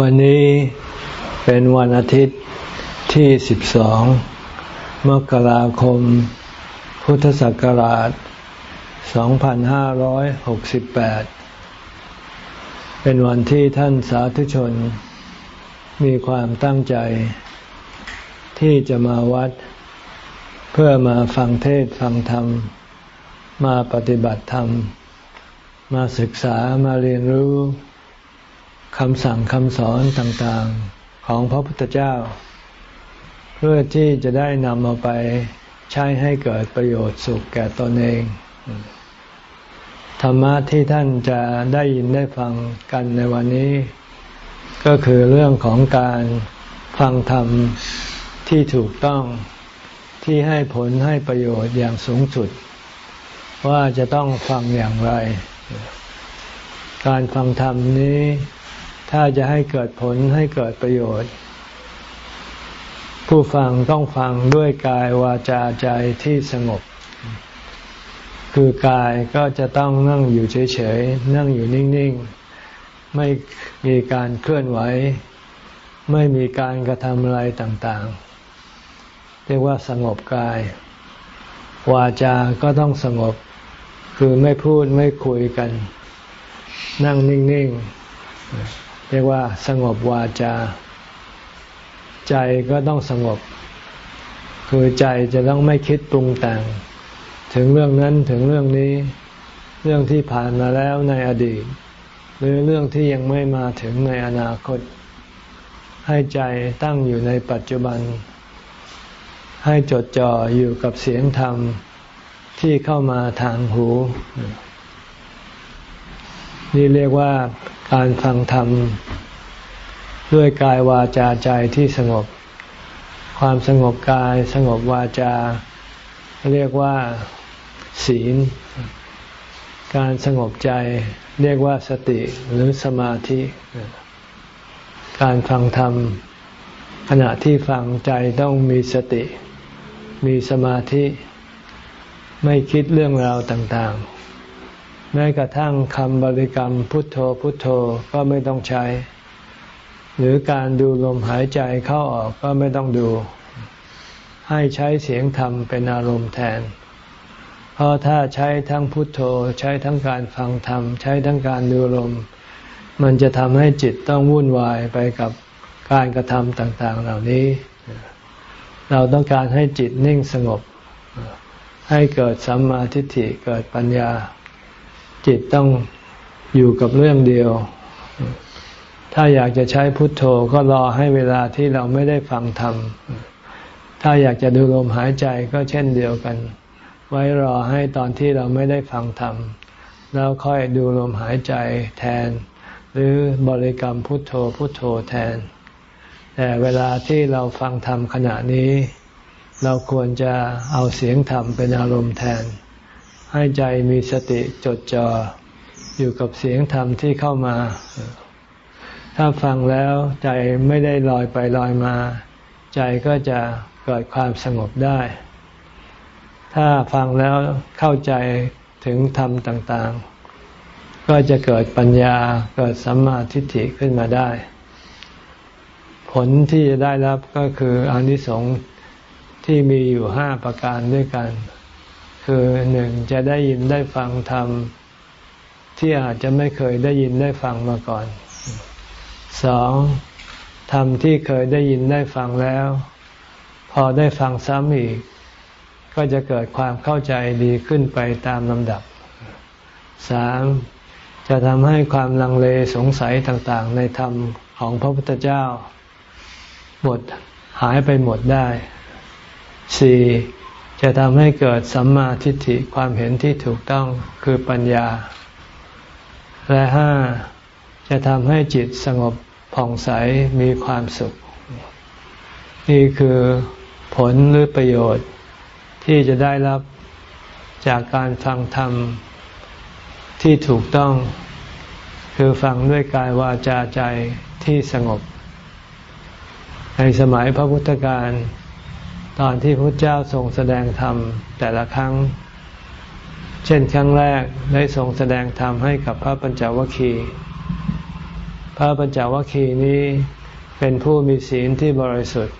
วันนี้เป็นวันอาทิตย์ที่ 12 มกราคม พุทธศักราช 2568 เป็นวันที่ท่านสาธุชน มีความตั้งใจ ที่จะมาวัด เพื่อมาฟังเทศฟังธรรม มาปฏิบัติธรรม มาศึกษามาเรียนรู้ คำสั่งคำสอนต่างๆของพระพุทธเจ้า เพื่อที่จะได้นำเอาไปใช้ให้เกิดประโยชน์สุขแก่ตนเอง ธรรมะที่ท่านจะได้ยินได้ฟังกันในวันนี้ ก็คือเรื่องของการฟังธรรมที่ถูกต้องที่ให้ผลให้ประโยชน์อย่างสูงสุด ว่าจะต้องฟังอย่างไร การฟังธรรมนี้ ถ้าจะให้เกิดผลให้เกิดประโยชน์ ผู้ฟังต้องฟังด้วยกายวาจาใจที่สงบ คือกายก็จะต้องนั่งอยู่เฉยๆ นั่งอยู่นิ่งๆ ไม่มีการเคลื่อนไหว ไม่มีการกระทำอะไรต่างๆ เรียกว่าสงบกาย วาจา ก็ต้องสงบ คือไม่พูดไม่คุยกัน นั่งนิ่งๆ รียกว่าสงบวาจา ใจก็ต้องสงบ คือใจจะต้องไม่คิดปรุงแต่ง ถึงเรื่องนั้นถึงเรื่องนี้ เรื่องที่ผ่านมาแล้วในอดีต หรือเรื่องที่ยังไม่มาถึงในอนาคต ให้ใจตั้งอยู่ในปัจจุบัน ให้จดจ่ออยู่กับเสียงธรรมที่เข้ามาทางหู นี่เรียกว่า การฟังธรรม ด้วยกายวาจาใจที่สงบ ความสงบกายสงบวาจา เรียกว่า ศีล การสงบใจเรียกว่าสติหรือสมาธิ การฟังธรรม ขณะที่ฟังใจต้องมีสติ มีสมาธิ ไม่คิดเรื่องราวต่างๆ แม้กระทั่งคำบริกรรมพุทโธพุทโธก็ไม่ต้องใช้ หรือการดูลมหายใจเข้าออกก็ไม่ต้องดู ให้ใช้เสียงธรรมเป็นอารมณ์แทน เพราะถ้าใช้ทั้งพุทโธใช้ทั้งการฟังธรรม ใช้ทั้งการดูลม มันจะทำให้จิตต้องวุ่นวายไปกับการกระทำต่างๆ เหล่านี้ เราต้องการให้จิตนิ่งสงบ ให้เกิดสัมมาทิฏฐิเกิดปัญญา จิตต้องอยู่กับเรื่องเดียว ถ้าอยากจะใช้พุทโธก็รอให้เวลาที่เราไม่ได้ฟังธรรม ถ้าอยากจะดูลมหายใจก็เช่นเดียวกัน ไว้รอให้ตอนที่เราไม่ได้ฟังธรรม แล้วค่อยดูลมหายใจแทน หรือบริกรรมพุทโธพุทโธแทน แต่เวลาที่เราฟังธรรมขณะนี้ เราควรจะเอาเสียงธรรมเป็นอารมณ์แทน ให้ใจมีสติจดจ่ออยู่กับเสียงธรรมที่เข้ามา ถ้าฟังแล้วใจไม่ได้ลอยไปลอยมา ใจก็จะเกิดความสงบได้ ถ้าฟังแล้วเข้าใจถึงธรรมต่างๆ ก็จะเกิดปัญญาเกิดสัมมาทิฏฐิขึ้นมาได้ ผลที่จะได้รับก็คืออนิสงส์ที่มีอยู่ห้าประการด้วยกัน คือหนึ่งจะได้ยินได้ฟังธรรมที่อาจจะไม่เคยได้ยินได้ฟังมาก่อนสองธรรมที่เคยได้ยินได้ฟังแล้ว พอได้ฟังซ้ำอีก ก็จะเกิดความเข้าใจดีขึ้นไปตามลำดับสามจะทำให้ความลังเลสงสัยต่างๆ ในธรรมของพระพุทธเจ้า หมดหายไปหมดได้สี่ จะทำให้เกิดสัมมาทิฏฐิความเห็นที่ถูกต้องคือปัญญา และห้าจะทำให้จิตสงบผ่องใสมีความสุข นี่คือผลหรือประโยชน์ที่จะได้รับจากการฟังธรรมที่ถูกต้อง คือฟังด้วยกายวาจาใจที่สงบ ในสมัยพระพุทธการ ตอนที่พระเจ้าทรงแสดงธรรมแต่ละครั้ง เช่นครั้งแรกได้ทรงแสดงธรรมให้กับพระปัญจวัคคีย์พระปัญจวัคคีย์นี้เป็นผู้มีศีลที่บริสุทธิ์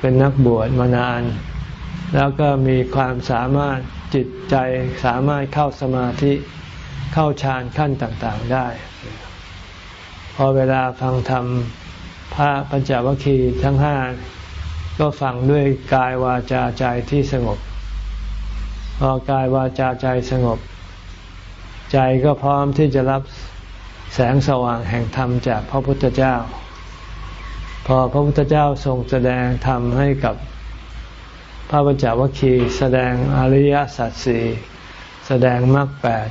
เป็นนักบวชมานาน แล้วก็มีความสามารถจิตใจสามารถเข้าสมาธิเข้าฌานขั้นต่างๆได้ พอเวลาฟังธรรมพระปัญจวัคคีย์ทั้งห้า ก็ฟังด้วยกายวาจาใจที่สงบ พอกายวาจาใจสงบ ใจก็พร้อมที่จะรับแสงสว่างแห่งธรรมจากพระพุทธเจ้า พอพระพุทธเจ้าทรงแสดงธรรมให้กับพระปัญจวัคคีย์แสดงอริยสัจสี่แสดงมรรคแปด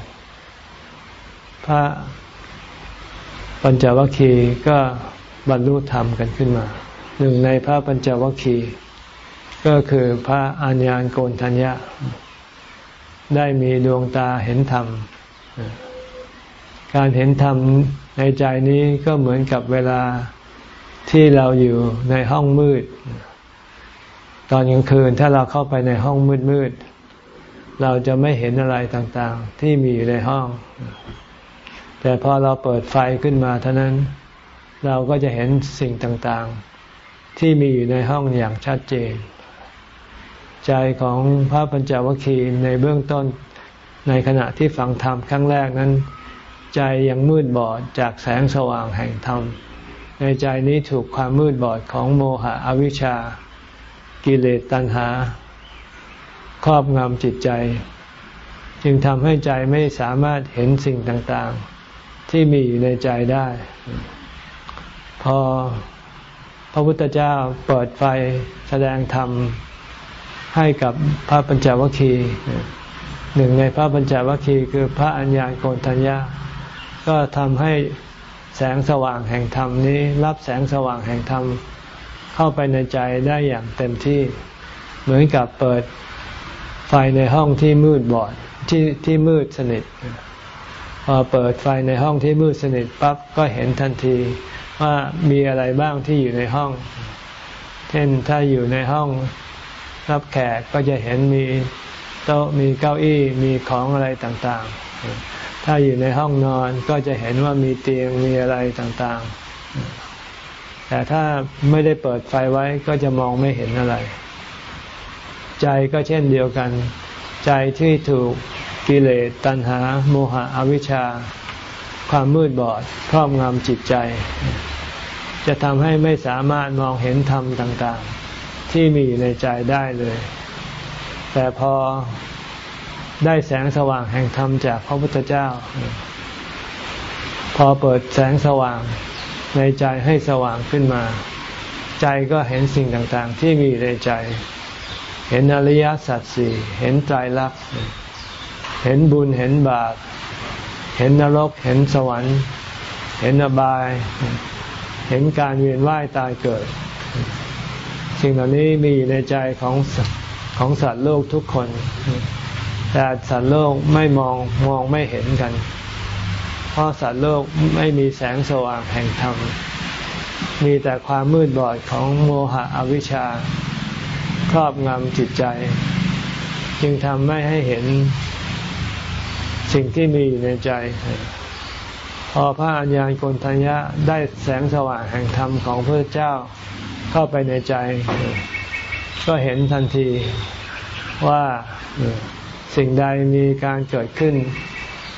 พระปัญจวัคคีย์ก็บรรลุธรรมกันขึ้นมา หนึ่งในพระปัญจวัคคีย์ก็คือพระอัญญาณโกนทัญญะ ได้มีดวงตาเห็นธรรม การเห็นธรรมในใจนี้ก็เหมือนกับเวลาที่เราอยู่ในห้องมืด ตอนกลางคืนถ้าเราเข้าไปในห้องมืดๆเราจะไม่เห็นอะไรต่างๆ ที่มีอยู่ในห้อง แต่พอเราเปิดไฟขึ้นมาเท่านั้น เราก็จะเห็นสิ่งต่างๆ ที่มีอยู่ในห้องอย่างชัดเจน ใจของพระปัญจวัคคีย์ในเบื้องต้นในขณะที่ฟังธรรมครั้งแรกนั้น ใจยังมืดบอดจากแสงสว่างแห่งธรรม ในใจนี้ถูกความมืดบอดของโมหะอวิชชา กิเลสตัณหา ครอบงำจิตใจ จึงทำให้ใจไม่สามารถเห็นสิ่งต่างๆ ที่มีอยู่ในใจได้ พอ พระพุทธเจ้าเปิดไฟแสดงธรรมให้กับพระปัญจวัคคีย์หนึ่งในพระปัญจวัคคีย์คือพระอัญญาโกณทัญญาก็ทำให้แสงสว่างแห่งธรรมนี้ รับแสงสว่างแห่งธรรมเข้าไปในใจได้อย่างเต็มที่ เหมือนกับเปิดไฟในห้องที่มืดบอดที่ที่มืดสนิทพอเปิดไฟในห้องที่มืดสนิทปั๊บก็เห็นทันที ว่ามีอะไรบ้างที่อยู่ในห้อง เช่นถ้าอยู่ในห้องรับแขกก็จะเห็นมีโต๊ะมีเก้าอี้มีของอะไรต่างๆ ถ้าอยู่ในห้องนอนก็จะเห็นว่ามีเตียงมีอะไรต่างๆ แต่ถ้าไม่ได้เปิดไฟไว้ก็จะมองไม่เห็นอะไร ใจก็เช่นเดียวกัน ใจที่ถูกกิเลสตัณหา โมหะอวิชชา ความมืดบอดครอบงำจิตใจ จะทำให้ไม่สามารถมองเห็นธรรมต่างๆ ที่มีอยู่ในใจได้เลย แต่พอได้แสงสว่างแห่งธรรมจากพระพุทธเจ้า พอเปิดแสงสว่างในใจให้สว่างขึ้นมา ใจก็เห็นสิ่งต่างๆ ที่มีในใจ เห็นอริยสัจสี่เห็นใจรัก เห็นบุญเห็นบาป เห็นนรก เห็นสวรรค์ เห็นอบาย เห็นการเวียนว่ายตายเกิด สิ่งเหล่านี้มีในใจของของสัตว์โลกทุกคน แต่สัตว์โลกไม่มองมองไม่เห็นกัน เพราะสัตว์โลกไม่มีแสงสว่างแห่งธรรม มีแต่ความมืดบอดของโมหะอวิชชา ครอบงำจิตใจ จึงทำไม่ให้เห็น สิ่งที่มีอยู่ในใจ พอพระอัญญาณโกนทัญญะได้แสงสว่างแห่งธรรมของพระเจ้าเข้าไปในใจ ก็เห็นทันทีว่าสิ่งใดมีการเกิดขึ้น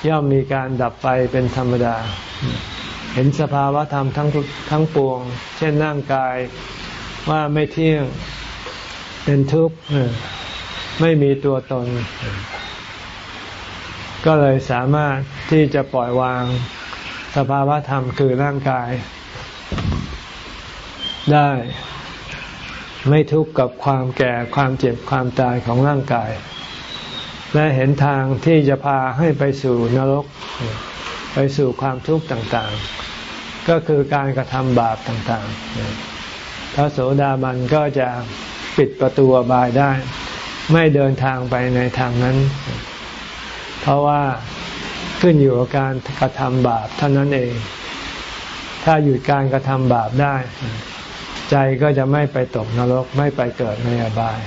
ย่อมมีการดับไปเป็นธรรมดา เห็นสภาวะธรรมทั้งทั้งปวง เช่นร่างกายว่าไม่เที่ยงเป็นทุกข์ไม่มีตัวตน ก็เลยสามารถที่จะปล่อยวางสภาวะธรรมคือร่างกาย ได้ ไม่ทุกข์กับความแก่ความเจ็บความตายของร่างกาย และเห็นทางที่จะพาให้ไปสู่นรก ไปสู่ความทุกข์ต่างๆ ก็คือการกระทำบาปต่างๆพระโสดาบันก็จะปิดประตูบายได้ ไม่เดินทางไปในทางนั้น เพราะว่าขึ้นอยู่กับการกระทำบาปเท่านั้นเอง ถ้าหยุดการกระทำบาปได้ ใจก็จะไม่ไปตกนรกไม่ไปเกิดในอบาย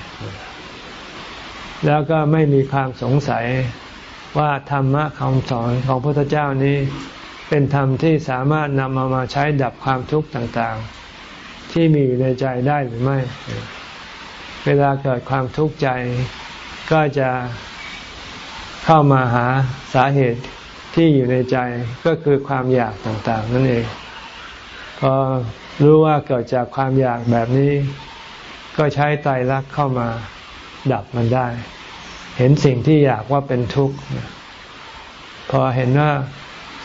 แล้วก็ไม่มีความสงสัยว่าธรรมะคำสอนของพระพุทธเจ้านี้ เป็นธรรมที่สามารถนำมามาใช้ดับความทุกข์ต่างๆ ที่มีอยู่ในใจได้หรือไม่ เวลาเกิดความทุกข์ใจก็จะ เข้ามาหาสาเหตุที่อยู่ในใจก็คือความอยากต่างๆ นั่นเอง พอรู้ว่าเกิดจากความอยากแบบนี้ ก็ใช้ไตรลักษณ์เข้ามาดับมันได้ เห็นสิ่งที่อยากว่าเป็นทุกข์พอเห็นว่า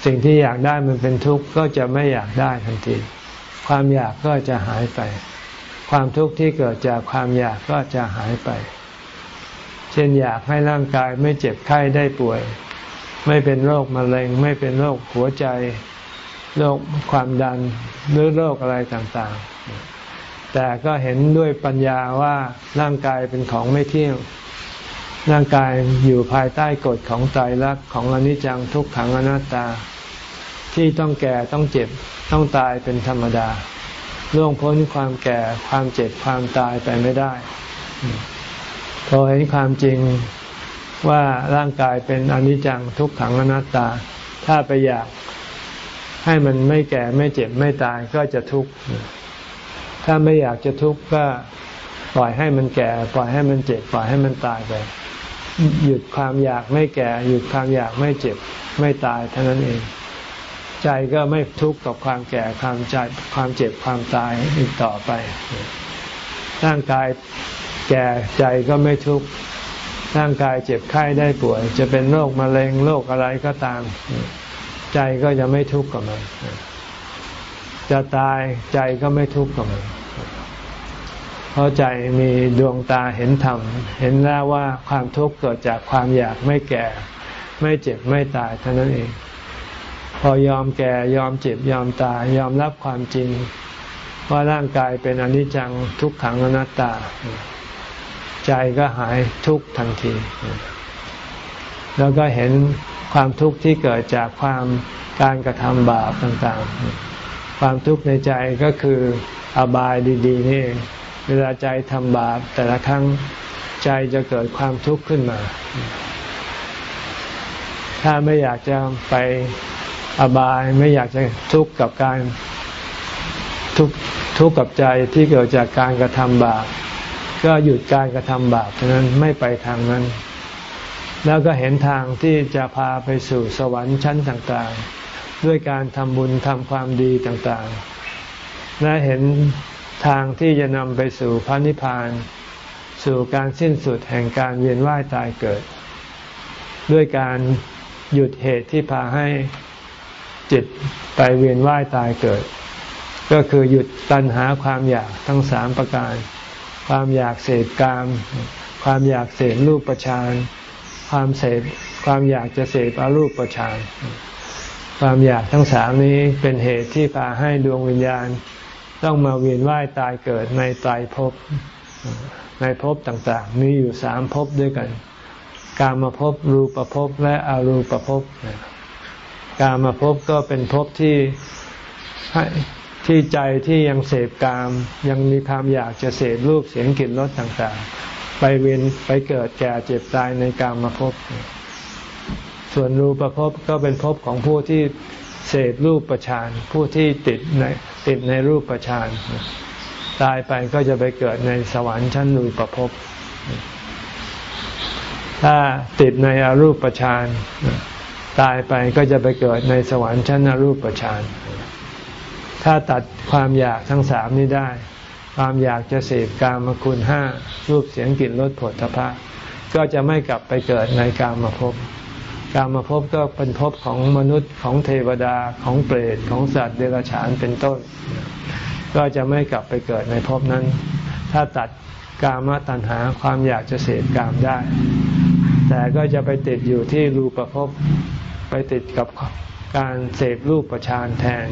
สิ่งที่อยากได้มันเป็นทุกข์ก็จะไม่อยากได้ทันที ความอยากก็จะหายไป ความทุกข์ที่เกิดจากความอยากก็จะหายไป เช่นอยากให้ร่างกายไม่เจ็บไข้ได้ป่วย ไม่เป็นโรคมะเร็ง ไม่เป็นโรคหัวใจ โรคความดันหรือโรคอะไรต่างๆ แต่ก็เห็นด้วยปัญญาว่าร่างกายเป็นของไม่เที่ยงร่างกายอยู่ภายใต้กฎของใจรักของอนิจจังทุกขังอนัตตา ที่ต้องแก่ต้องเจ็บต้องตายเป็นธรรมดาล่วงพ้นความแก่ความเจ็บความตายไปไม่ได้ พอเห็นความจริงว่าร่างกายเป็นอนิจจังทุกขังอนัตตา ถ้าไปอยากให้มันไม่แก่ไม่เจ็บไม่ตายก็จะทุกข์ ถ้าไม่อยากจะทุกข์ก็ปล่อยให้มันแก่ ปล่อยให้มันเจ็บ ปล่อยให้มันตายไป หยุดความอยากไม่แก่ หยุดความอยากไม่เจ็บไม่ตายเท่านั้นเอง ใจก็ไม่ทุกข์กับความแก่ความใจความเจ็บความตายอีกต่อไป ร่างกาย แก่ใจก็ไม่ทุกข์ร่างกายเจ็บไข้ได้ป่วย จะเป็นโรคมะเร็งโรคอะไรก็ตาม ใจก็จะไม่ทุกข์กับมัน จะตายใจก็ไม่ทุกข์กับมัน เพราะใจมีดวงตาเห็นธรรม เห็นแล้วว่าความทุกข์เกิดจากความอยากไม่แก่ ไม่เจ็บไม่ตายเท่านั้นเอง พอยอมแก่ยอมเจ็บยอมตาย ยอมรับความจริง ว่าร่างกายเป็นอนิจจังทุกขังอนัตตา ใจก็หายทุกข์ทันที แล้วก็เห็นความทุกข์ที่เกิดจากความการกระทำบาปต่างๆ ความทุกข์ในใจก็คืออบายดีๆนี่เวลาใจทำบาปแต่ละครั้งใจจะเกิดความทุกข์ขึ้นมา ถ้าไม่อยากจะไปอบายไม่อยากจะทุกข์กับการทุกทุกข์กับใจที่เกิดจากการกระทำบาป ก็หยุดการกระทำบาปนั้นไม่ไปทางนั้น แล้วก็เห็นทางที่จะพาไปสู่สวรรค์ชั้นต่างๆ ด้วยการทำบุญทำความดีต่างๆ และเห็นทางที่จะนำไปสู่พระนิพพาน สู่การสิ้นสุดแห่งการเวียนว่ายตายเกิด ด้วยการหยุดเหตุที่พาให้จิตไปเวียนว่ายตายเกิด ก็คือหยุดตัณหาความอยากทั้งสามประการ ความอยากเสพกาม ความอยากเสพรูปประชานความเสพความอยากจะเสพอรูปฌานความอยากทั้งสามนี้เป็นเหตุที่พาให้ดวงวิญญาณ ต้องมาเวียนว่ายตายเกิดในตายภพในภพต่างๆ มีอยู่สามภพด้วยกัน กามาภพรูปภพและอรูปภพกามาภพก็เป็นภพที่ ที่ใจที่ยังเสพกามยังมีความอยากจะเสพรูปเสียงกลิ่นรสต่างๆ ไปเวียนไปเกิดแก่เจ็บตายในกามาภพส่วนรูปภพก็เป็นภพของผู้ที่เสพรูปประชานผู้ที่ติดในติดในรูปประชานตายไปก็จะไปเกิดในสวรรค์ชั้นรูปภพถ้าติดในอรูปประชานตายไปก็จะไปเกิดในสวรรค์ชั้นอรูปประชาน ถ้าตัดความอยากทั้งสามนี้ได้ ความอยากจะเสพกามคุณห้ารูปเสียงกลิ่นรสผลตภะก็จะไม่กลับไปเกิดในกามภพกามภพก็เป็นภพของมนุษย์ของเทวดาของเปรตของสัตว์เดรัจฉานเป็นต้น ก็จะไม่กลับไปเกิดในภพนั้น ถ้าตัดกามตัณหาความอยากจะเสพกามได้ แต่ก็จะไปติดอยู่ที่รูปภพไปติดกับการเสพรูปประชานแทน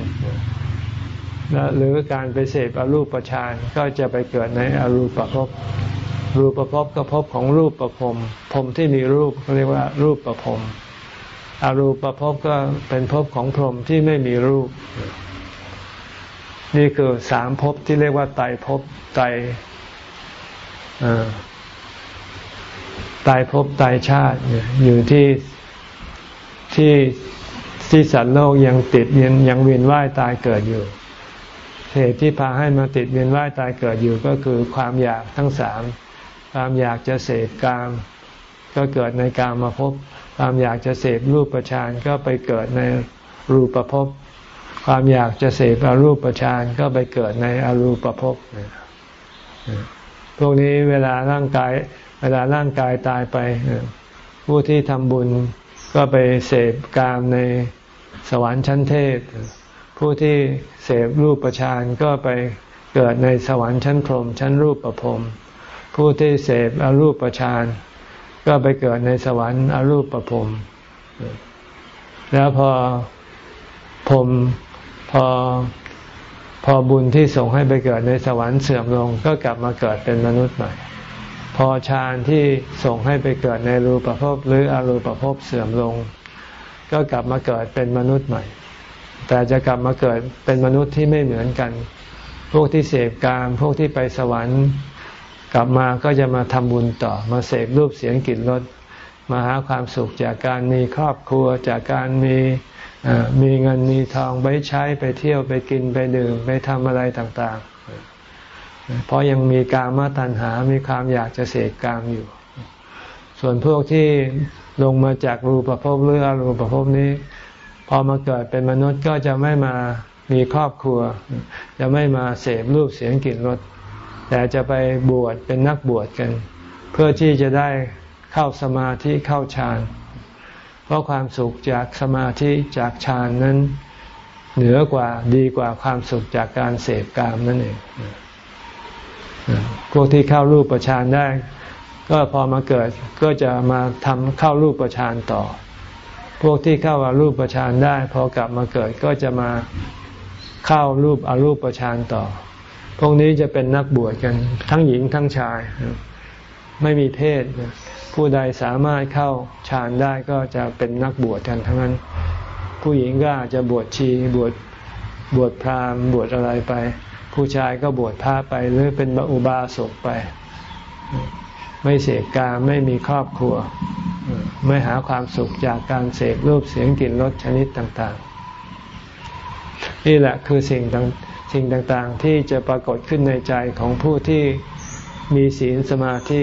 หรือการไปเสพอรูปฌานก็จะไปเกิดในอรูปภพรูปภพก็ภพของรูปประพรมพรมที่มีรูปเขาเรียกว่ารูปประพรมอรูปภพก็เป็นภพของพรหมที่ไม่มีรูป นี่คือสามภพที่เรียกว่าไตภพไตไตภพไตชาติ อยู่ที่ที่ที่สัตว์โลกยังติดยังยังเวียนว่ายตายเกิดอยู่ เหตุที่พาให้มาติดเวียนว่ายตายเกิดอยู่ก็คือความอยากทั้งสามความอยากจะเสพกาม ก็เกิดในกามมาพบ ความอยากจะเสพรูปประชานก็ไปเกิดในรูปประพบ ความอยากจะเสพอรูปประชานก็ไปเกิดในอรูปประพบพวกนี้เวลาร่างกาย เวลาร่างกายตายไป ผู้ที่ทำบุญก็ไปเสพกามในสวรรค์ชั้นเทพ ผู้ที่เสพรูปประชานก็ไปเกิดในสวรรค์ชั้นพรหมชั้นรูปประพรมผู้ที่เสพอรูปประชานก็ไปเกิดในสวรรค์อรูปประพรมแล้วพอพรมพอพอบุญที่ส่งให้ไปเกิดในสวรรค์เสื่อมลง ก็กลับมาเกิดเป็นมนุษย์ใหม่ พอฌานที่ส่งให้ไปเกิดในรูปภพหรืออรูปภพเสื่อมลง ก็กลับมาเกิดเป็นมนุษย์ใหม่ แต่จะกลับมาเกิดเป็นมนุษย์ที่ไม่เหมือนกัน พวกที่เสพกามพวกที่ไปสวรรค์ กลับมาก็จะมาทำบุญต่อ มาเสพรูปเสียงกลิ่นรสมาหาความสุขจากการมีครอบครัวจากการมีมีเงินมีทองไปใช้ไปเที่ยวไปกินไปดื่มไปทำอะไรต่าง ๆ เพราะยังมีกามตัณหา มีความอยากจะเสกกามอยู่ ส่วนพวกที่ลงมาจากรูปภพหรืออรูปภพนี้ พอมาเกิดเป็นมนุษย์ก็จะไม่มามีครอบครัว จะไม่มาเสพรูปเสียงกลิ่นรสแต่จะไปบวชเป็นนักบวชกัน เพื่อที่จะได้เข้าสมาธิเข้าฌานเพราะความสุขจากสมาธิจากฌานนั้นเหนือกว่าดีกว่าความสุขจากการเสพกามนั่นเองพวกที่เข้ารูปประชานได้ ก็พอมาเกิดก็จะมาทำเข้ารูปประชานต่อ พวกที่เข้าอารูปประชานได้พอกลับมาเกิดก็จะมาเข้ารูปอารูปประชานต่อ พวกนี้จะเป็นนักบวชกันทั้งหญิงทั้งชาย ไม่มีเพศ ผู้ใดสามารถเข้าฌานได้ก็จะเป็นนักบวชกันทั้งนั้น ผู้หญิงก็อาจจะบวชชีบวชบวชพราหมณ์บวชอะไรไป ผู้ชายก็บวชพระไปหรือเป็นอุบาสกไป ไม่เสกการไม่มีครอบครัว ไม่หาความสุขจากการเสกรูปเสียงกลิ่นรสชนิดต่างๆ นี่แหละคือสิ่งสิ่งต่างๆ ที่จะปรากฏขึ้นในใจของผู้ที่มีศีลสมาธิ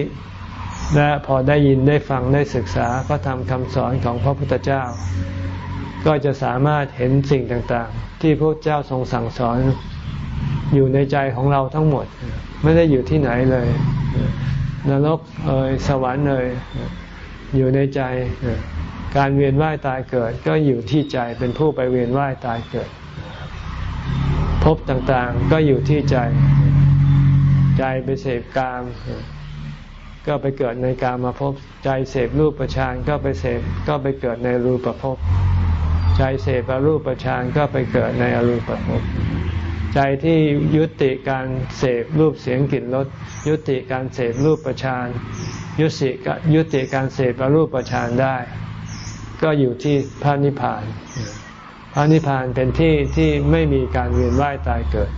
และพอได้ยินได้ฟังได้ศึกษาพระธรรมคำสอนของพระพุทธเจ้า ก็จะสามารถเห็นสิ่งต่างๆ ที่พระเจ้าทรงสั่งสอนอยู่ในใจของเราทั้งหมด ไม่ได้อยู่ที่ไหนเลย นรกเอ่ยสวรรค์เอ่ยอยู่ในใจ การเวียนว่ายตายเกิด ก็อยู่ที่ใจเป็นผู้ไปเวียนว่ายตายเกิดพบต่างๆก็อยู่ที่ใจ ใจไปเสพกาม ก็ไปเกิดในกามาพบใจเสพรูปประชานก็ไปเสพก็ไปเกิดในรูปภพ ใจเสพอรูปประชานก็ไปเกิดในอรูปภพ ใจที่ยุติการเสพรูปเสียงกลิ่นรสยุติการเสพรูปประชานยุติยุติการเสพรูปประชานได้ ก็อยู่ที่พระนิพพาน พระนิพพานเป็นที่ที่ไม่มีการเวียนว่ายตายเกิด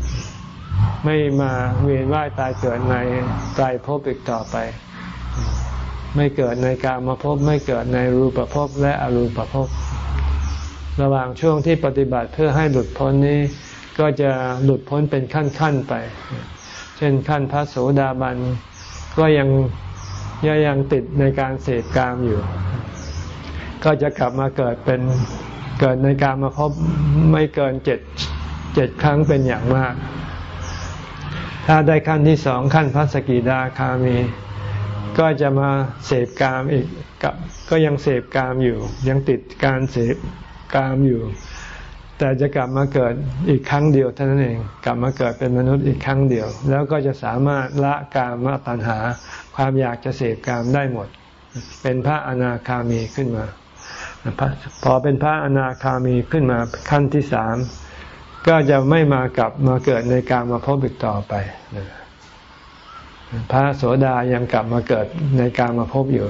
ไม่มาเวียนว่ายตายเกิดในไตรภพอีกต่อไป ไม่เกิดในกามาพบไม่เกิดในรูปภพและอรูปภพระหว่างช่วงที่ปฏิบัติเพื่อให้หลุดพ้นนี้ ก็จะหลุดพ้นเป็นขั้นๆไป เช่นขั้นพระโสดาบันก็ยังยังยังติดในการเสพกามอยู่ ก็จะกลับมาเกิดเป็นเกิดในการมาพบไม่เกินเจ็ดเจ็ดครั้งเป็นอย่างมาก ถ้าได้ขั้นที่สองขั้นพระสกิดาคามี ก็จะมาเสพกามอีกกับก็ยังเสพกามอยู่ ยังติดการเสพกามอยู่ แต่จะกลับมาเกิดอีกครั้งเดียวเท่านั้นเอง กลับมาเกิดเป็นมนุษย์อีกครั้งเดียว แล้วก็จะสามารถละกามตัณหา ความอยากจะเสพกามได้หมด เป็นพระอนาคามีขึ้นมา พอเป็นพระอนาคามีขึ้นมาขั้นที่สามก็จะไม่มากลับมาเกิดในการมาพบอีกต่อไป พระโสดายังกลับมาเกิดในการมาพบอยู่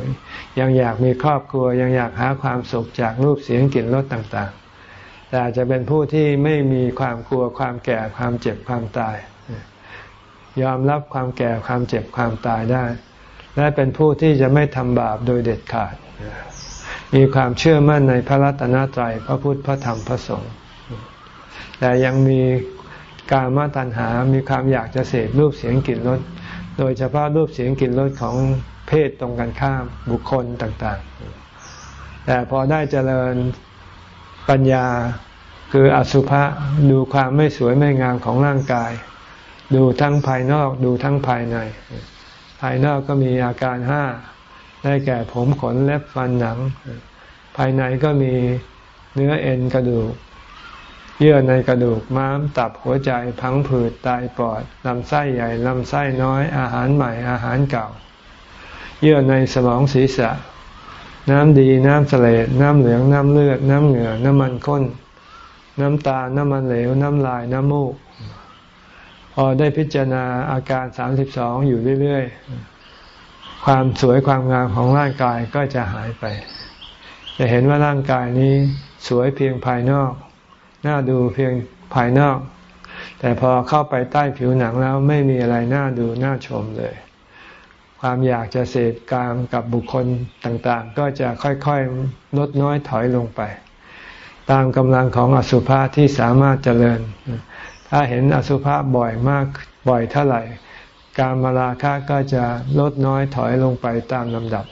ยังอยากมีครอบครัวยังอยากหาความสุขจากรูปเสียงกลิ่นรสต่างๆ แต่จะเป็นผู้ที่ไม่มีความกลัวความแก่ความเจ็บความตาย ยอมรับความแก่ความเจ็บความตายได้ และเป็นผู้ที่จะไม่ทำบาปโดยเด็ดขาด มีความเชื่อมั่นในพระรัตนตรัยพระพุทธพระธรรมพระสงฆ์แต่ยังมีกามตัณหา มีความอยากจะเสพรูปเสียงกลิ่นรส โดยเฉพาะรูปเสียงกลิ่นรสของเพศตรงกันข้ามบุคคลต่างๆ แต่พอได้เจริญ ปัญญาคืออสุภะดูความไม่สวยไม่งามของร่างกาย ดูทั้งภายนอกดูทั้งภายใน ภายนอกก็มีอาการห้าได้แก่ผมขนเล็บฟันหนัง ภายในก็มีเนื้อเอ็นกระดูก เยื่อในกระดูกม้ามตับหัวใจพังผืดไตปอดลำไส้ใหญ่ลำไส้น้อยอาหารใหม่อาหารเก่า เยื่อในสมองศีรษะ น้ำดีน้ำเสลดน้ำเหลืองน้ำเลือด น้ำเหงื่อ น้ำมันข้น น้ำตา น้ำมันเหลว น้ำลาย น้ำมูก พอได้พิจารณาอาการสามสิบสองอยู่เรื่อยๆ ความสวยความงามของร่างกายก็จะหายไป จะเห็นว่าร่างกายนี้สวยเพียงภายนอก น่าดูเพียงภายนอก แต่พอเข้าไปใต้ผิวหนังแล้วไม่มีอะไรน่าดูน่าชมเลย ความอยากจะเสพกามกับบุคคลต่างๆ ก็จะค่อยๆลดน้อยถอยลงไป ตามกำลังของอสุภะที่สามารถเจริญ ถ้าเห็นอสุภะบ่อยมากบ่อยเท่าไหร่ การมาราคะก็จะลดน้อยถอยลงไปตามลำดับ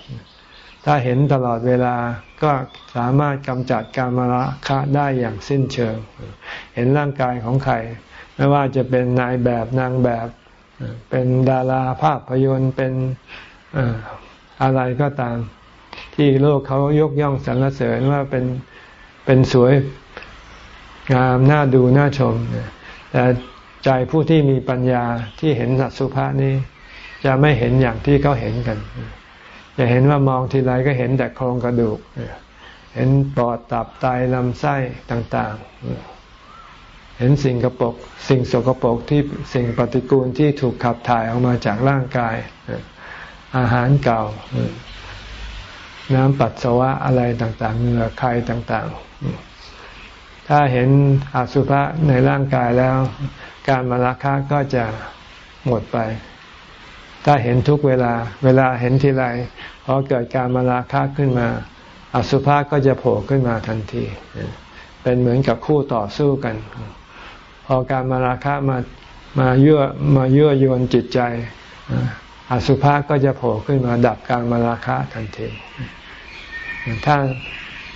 ถ้าเห็นตลอดเวลาก็สามารถกำจัดการมาราคะได้อย่างสิ้นเชิง เห็นร่างกายของใครไม่ว่าจะเป็นนายแบบนางแบบ เป็นดาราภาพยนตร์เป็นอะไรก็ตาม ที่โลกเขายกย่องสรรเสริญว่าเป็นเป็นสวยงามน่าดูน่าชมแต่ใจผู้ที่มีปัญญาที่เห็นสัตสุภานี้ จะไม่เห็นอย่างที่เขาเห็นกันจะเห็นว่ามองทีไรก็เห็นแต่โครงกระดูก เห็นปอดตับไตลำไส้ต่าง ๆ เห็นสิ่งกระปกสิ่งสกปรกที่สิ่งปฏิกูลที่ถูกขับถ่ายออกมาจากร่างกาย อาหารเก่า น้ำปัสสาวะอะไรต่างๆเหงื่อใครต่างๆ ถ้าเห็นอสุภะในร่างกายแล้ว การมาราคะก็จะหมดไป ถ้าเห็นทุกเวลา เวลาเห็นทีไรพอเกิดการมาราคะขึ้นมา อสุภะก็จะโผล่ขึ้นมาทันที เป็นเหมือนกับคู่ต่อสู้กัน พอการมาราคะมามาเยื่อมาเยื่อยวนจิตใจอสุภะก็จะโผล่ขึ้นมาดับการมาราคะทันทีถ้า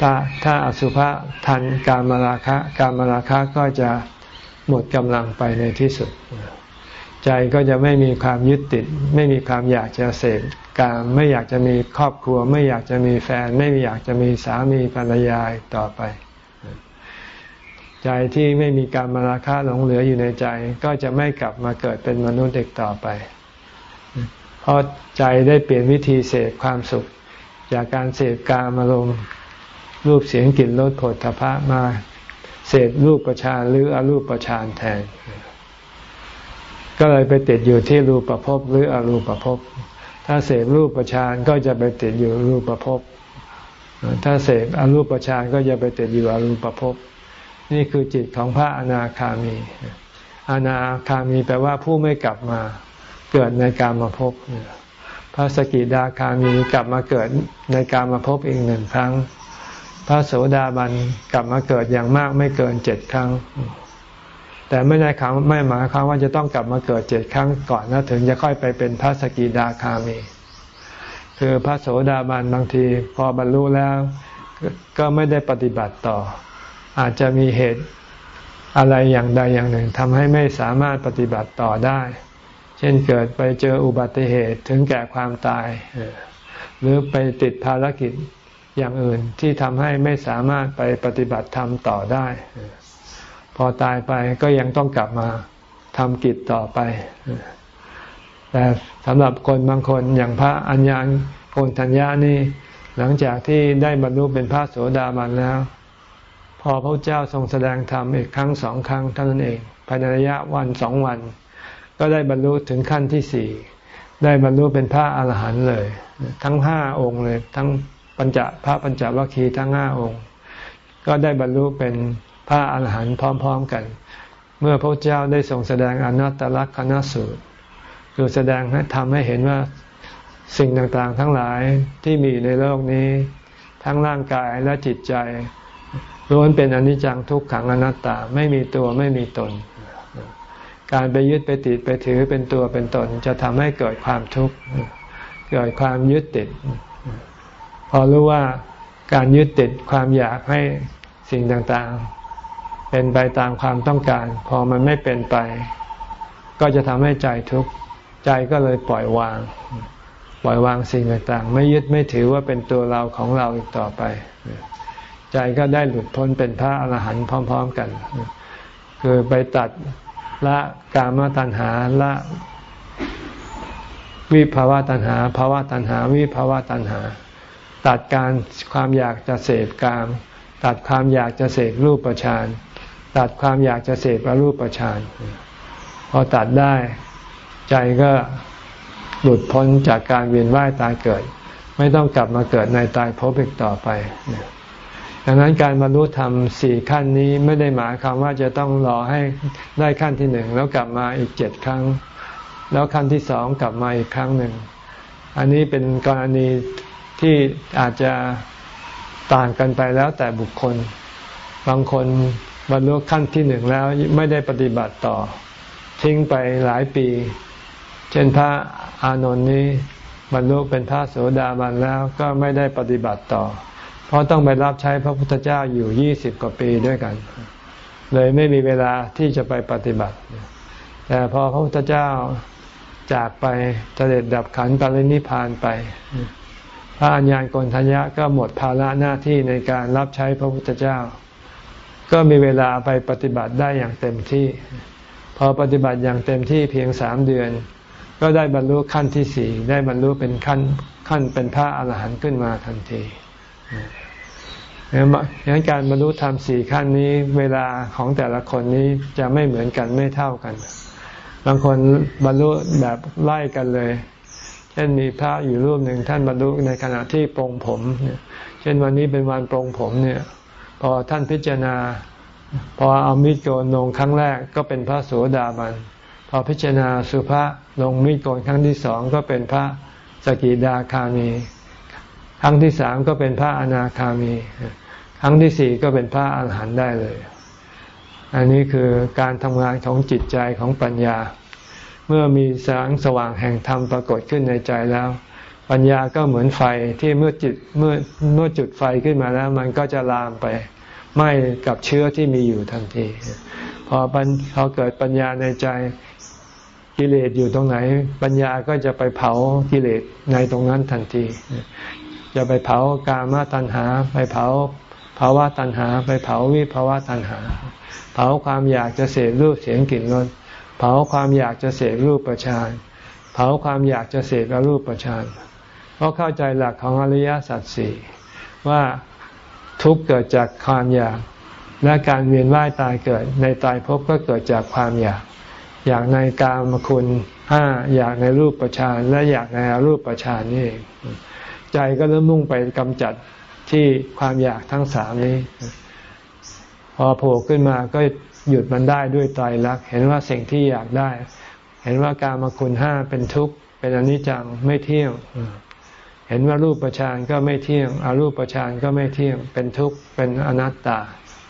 ถ้าถ้าอสุภะทันการมาราคะการมาราคะก็จะหมดกำลังไปในที่สุด ใจก็จะไม่มีความยึดติด ไม่มีความอยากจะเสพการไม่อยากจะมีครอบครัว ไม่อยากจะมีแฟน ไม่อยากจะมีสามีภรรยาต่อไป ใจที่ไม่มีการมาราคะหลงเหลืออยู่ในใจ ก็จะไม่กลับมาเกิดเป็นมนุษย์เด็กต่อไป เพราะใจได้เปลี่ยนวิธีเสพความสุข จากการเสพกามารมณ์รูปเสียงกลิ่นรสผลทพะมาเสพรูปประชานหรืออรูปประชานแทน ก็เลยไปติดอยู่ที่รูปประพบหรืออรูปประพบถ้าเสพรูปประชานก็จะไปติดอยู่รูปประพบถ้าเสพอรูปประชานก็จะไปติดอยู่อรูปประพบ นี่คือจิตของพระอนาคามี อนาคามีแปลว่าผู้ไม่กลับมาเกิดในการมาพบพระสกิดาคามีกลับมาเกิดในการมาพบอีกหนึ่งครั้ง พระโสดาบันกลับมาเกิดอย่างมากไม่เกินเจ็ดครั้ง แต่ไม่ได้คำไม่หมายความว่าจะต้องกลับมาเกิดเจ็ดครั้งก่อนนะถึงจะค่อยไปเป็นพระสกิดาคามี คือพระโสดาบันบางทีพอบรรลุแล้วก็ไม่ได้ปฏิบัติต่อ อาจจะมีเหตุอะไรอย่างใดอย่างหนึ่งทำให้ไม่สามารถปฏิบัติต่อได้ เช่นเกิดไปเจออุบัติเหตุถึงแก่ความตาย หรือไปติดภารกิจอย่างอื่นที่ทำให้ไม่สามารถไปปฏิบัติธรรมต่อได้ พอตายไปก็ยังต้องกลับมาทำกิจต่อไป แต่สำหรับคนบางคนอย่างพระอัญญาโกนทัญญานี่หลังจากที่ได้บรรลุเป็นพระโสดาบันแล้ว พอพระเจ้าทรงแสดงธรรมอีกครั้งสองครั้งเท่านั้นเองภายในระยะวันสองวัน ก็ได้บรรลุถึงขั้นที่สี่ได้บรรลุเป็นพระอาหารหันต์เลย ทั้งห้าองค์เลย ทั้งปัญจพระปัญจวัคคีย์ทั้งห้าองค์ ก็ได้บรรลุเป็นพระอาหารหันต์พร้อม ๆกัน เมื่อพระเจ้าได้ทรงแสดงอนัตตลักษณสูตรคือแสดงให้ทำให้เห็นว่าสิ่งต่างๆ ทั้งหลายที่มีในโลกนี้ ทั้งร่างกายและจิตใจ ล้วนเป็นอนิจจังทุกขังอนัตตาไม่มีตัวไม่มีตน การไปยึดไปติดไปถือเป็นตัวเป็นตน จะทำให้เกิดความทุกข์เกิดความยึดติด พอรู้ว่าการยึดติดความอยากให้สิ่งต่างๆ เป็นไปตามความต้องการ พอมันไม่เป็นไป ก็จะทำให้ใจทุกข์ใจก็เลยปล่อยวาง ปล่อยวางสิ่งต่างๆ ไม่ยึดไม่ถือว่าเป็นตัวเราของเราอีกต่อไป ใจก็ได้หลุดพ้นเป็นพระอรหันต์พร้อม ๆกัน คือไปตัดละกามตัณหาละวิภาวะตัณหาภาวะตัณหา วิภาวะตัณหา ตัดการความอยากจะเสพกาม ตัดความอยากจะเสพรูปประชานตัดความอยากจะเสพอรูปประชานพอตัดได้ใจก็หลุดพ้นจากการเวียนว่ายตายเกิด ไม่ต้องกลับมาเกิดในตายพบอีกต่อไป ดังนั้นการบรรลุธรรมสี่ขั้นนี้ไม่ได้หมายความว่าจะต้องรอให้ได้ขั้นที่หนึ่งแล้วกลับมาอีกเจ็ดครั้ง แล้วขั้นที่สองกลับมาอีกครั้งหนึ่ง อันนี้เป็นกรณีที่อาจจะต่างกันไปแล้วแต่บุคคล บางคนบรรลุขั้นที่หนึ่งแล้วไม่ได้ปฏิบัติต่อ ทิ้งไปหลายปี เช่นพระอานนท์นี้บรรลุเป็นพระโสดาบันแล้วก็ไม่ได้ปฏิบัติต่อ เพราะต้องไปรับใช้พระพุทธเจ้าอยู่ยี่สิบกว่าปีด้วยกัน เลยไม่มีเวลาที่จะไปปฏิบัติ แต่พอพระพุทธเจ้าจากไปเสด็จดับขันปรินิพานไป พระอัญญาณกนทัญญะก็หมดภาระหน้าที่ในการรับใช้พระพุทธเจ้า ก็มีเวลาไปปฏิบัติได้อย่างเต็มที่ พอปฏิบัติอย่างเต็มที่เพียงสามเดือน ก็ได้บรรลุขั้นที่สี่ได้บรรลุเป็นขั้นขั้นเป็นพระอาหารหันต์ขึ้นมาทันที ดังนั้นการบรรลุธรรมสี่ขั้นนี้เวลาของแต่ละคนนี้จะไม่เหมือนกันไม่เท่ากัน บางคนบรรลุแบบไล่กันเลย เช่นมีพระอยู่รูปหนึ่งท่านบรรลุในขณะที่ปรงผมเนี่ย เช่นวันนี้เป็นวันปรงผมเนี่ย พอท่านพิจารณา พอเอามีดโกนลงครั้งแรกก็เป็นพระโสดาบัน พอพิจารณาสุภาลงมีดโกนครั้งที่สองก็เป็นพระสกิดาคามี ครั้งที่สามก็เป็นพระอนาคามี ครั้งที่สี่ก็เป็นพระอาหารหันต์ได้เลย อันนี้คือการทำงานของจิตใจของปัญญา เมื่อมีแสงสว่างแห่งธรรมปรากฏขึ้นในใจแล้ว ปัญญาก็เหมือนไฟที่เมื่อจิตเมื่อเมื่อจุดไฟขึ้นมาแล้ว มันก็จะลามไปไหม้กับเชื้อที่มีอยู่ทันที พอพอเกิดปัญญาในใจกิเลสอยู่ตรงไหน ปัญญาก็จะไปเผากิเลสในตรงนั้นทันที จะไปเผากามตัณหา ไปเผา ภาวะตัณหา ไปเผาวิภาวะตัณหา เผาความอยากจะเสพรูปเสียงกลิ่นรสเผาความอยากจะเสพรูปประชานเผาความอยากจะเสพรูปประชานเพราะเข้าใจหลักของอริยสัจสี่ว่าทุกเกิดจากความอยาก และการเวียนว่ายตายเกิด ในตายภพก็เกิดจากความอยาก อยากในกามคุณห้าอยากในรูปประชานและอยากในอรูปประชานนี่เองใจก็เริ่มมุ่งไปกำจัด ที่ความอยากทั้งสามนี้ พอโผล่ขึ้นมาก็หยุดมันได้ด้วยใจรักเห็นว่าสิ่งที่อยากได้ เห็นว่ากามคุณห้าเป็นทุกข์เป็นอนิจจังไม่เที่ยงเห็นว่ารูปประชานก็ไม่เที่ยงอารูปประชานก็ไม่เที่ยง เป็นทุกข์เป็นอนัตตา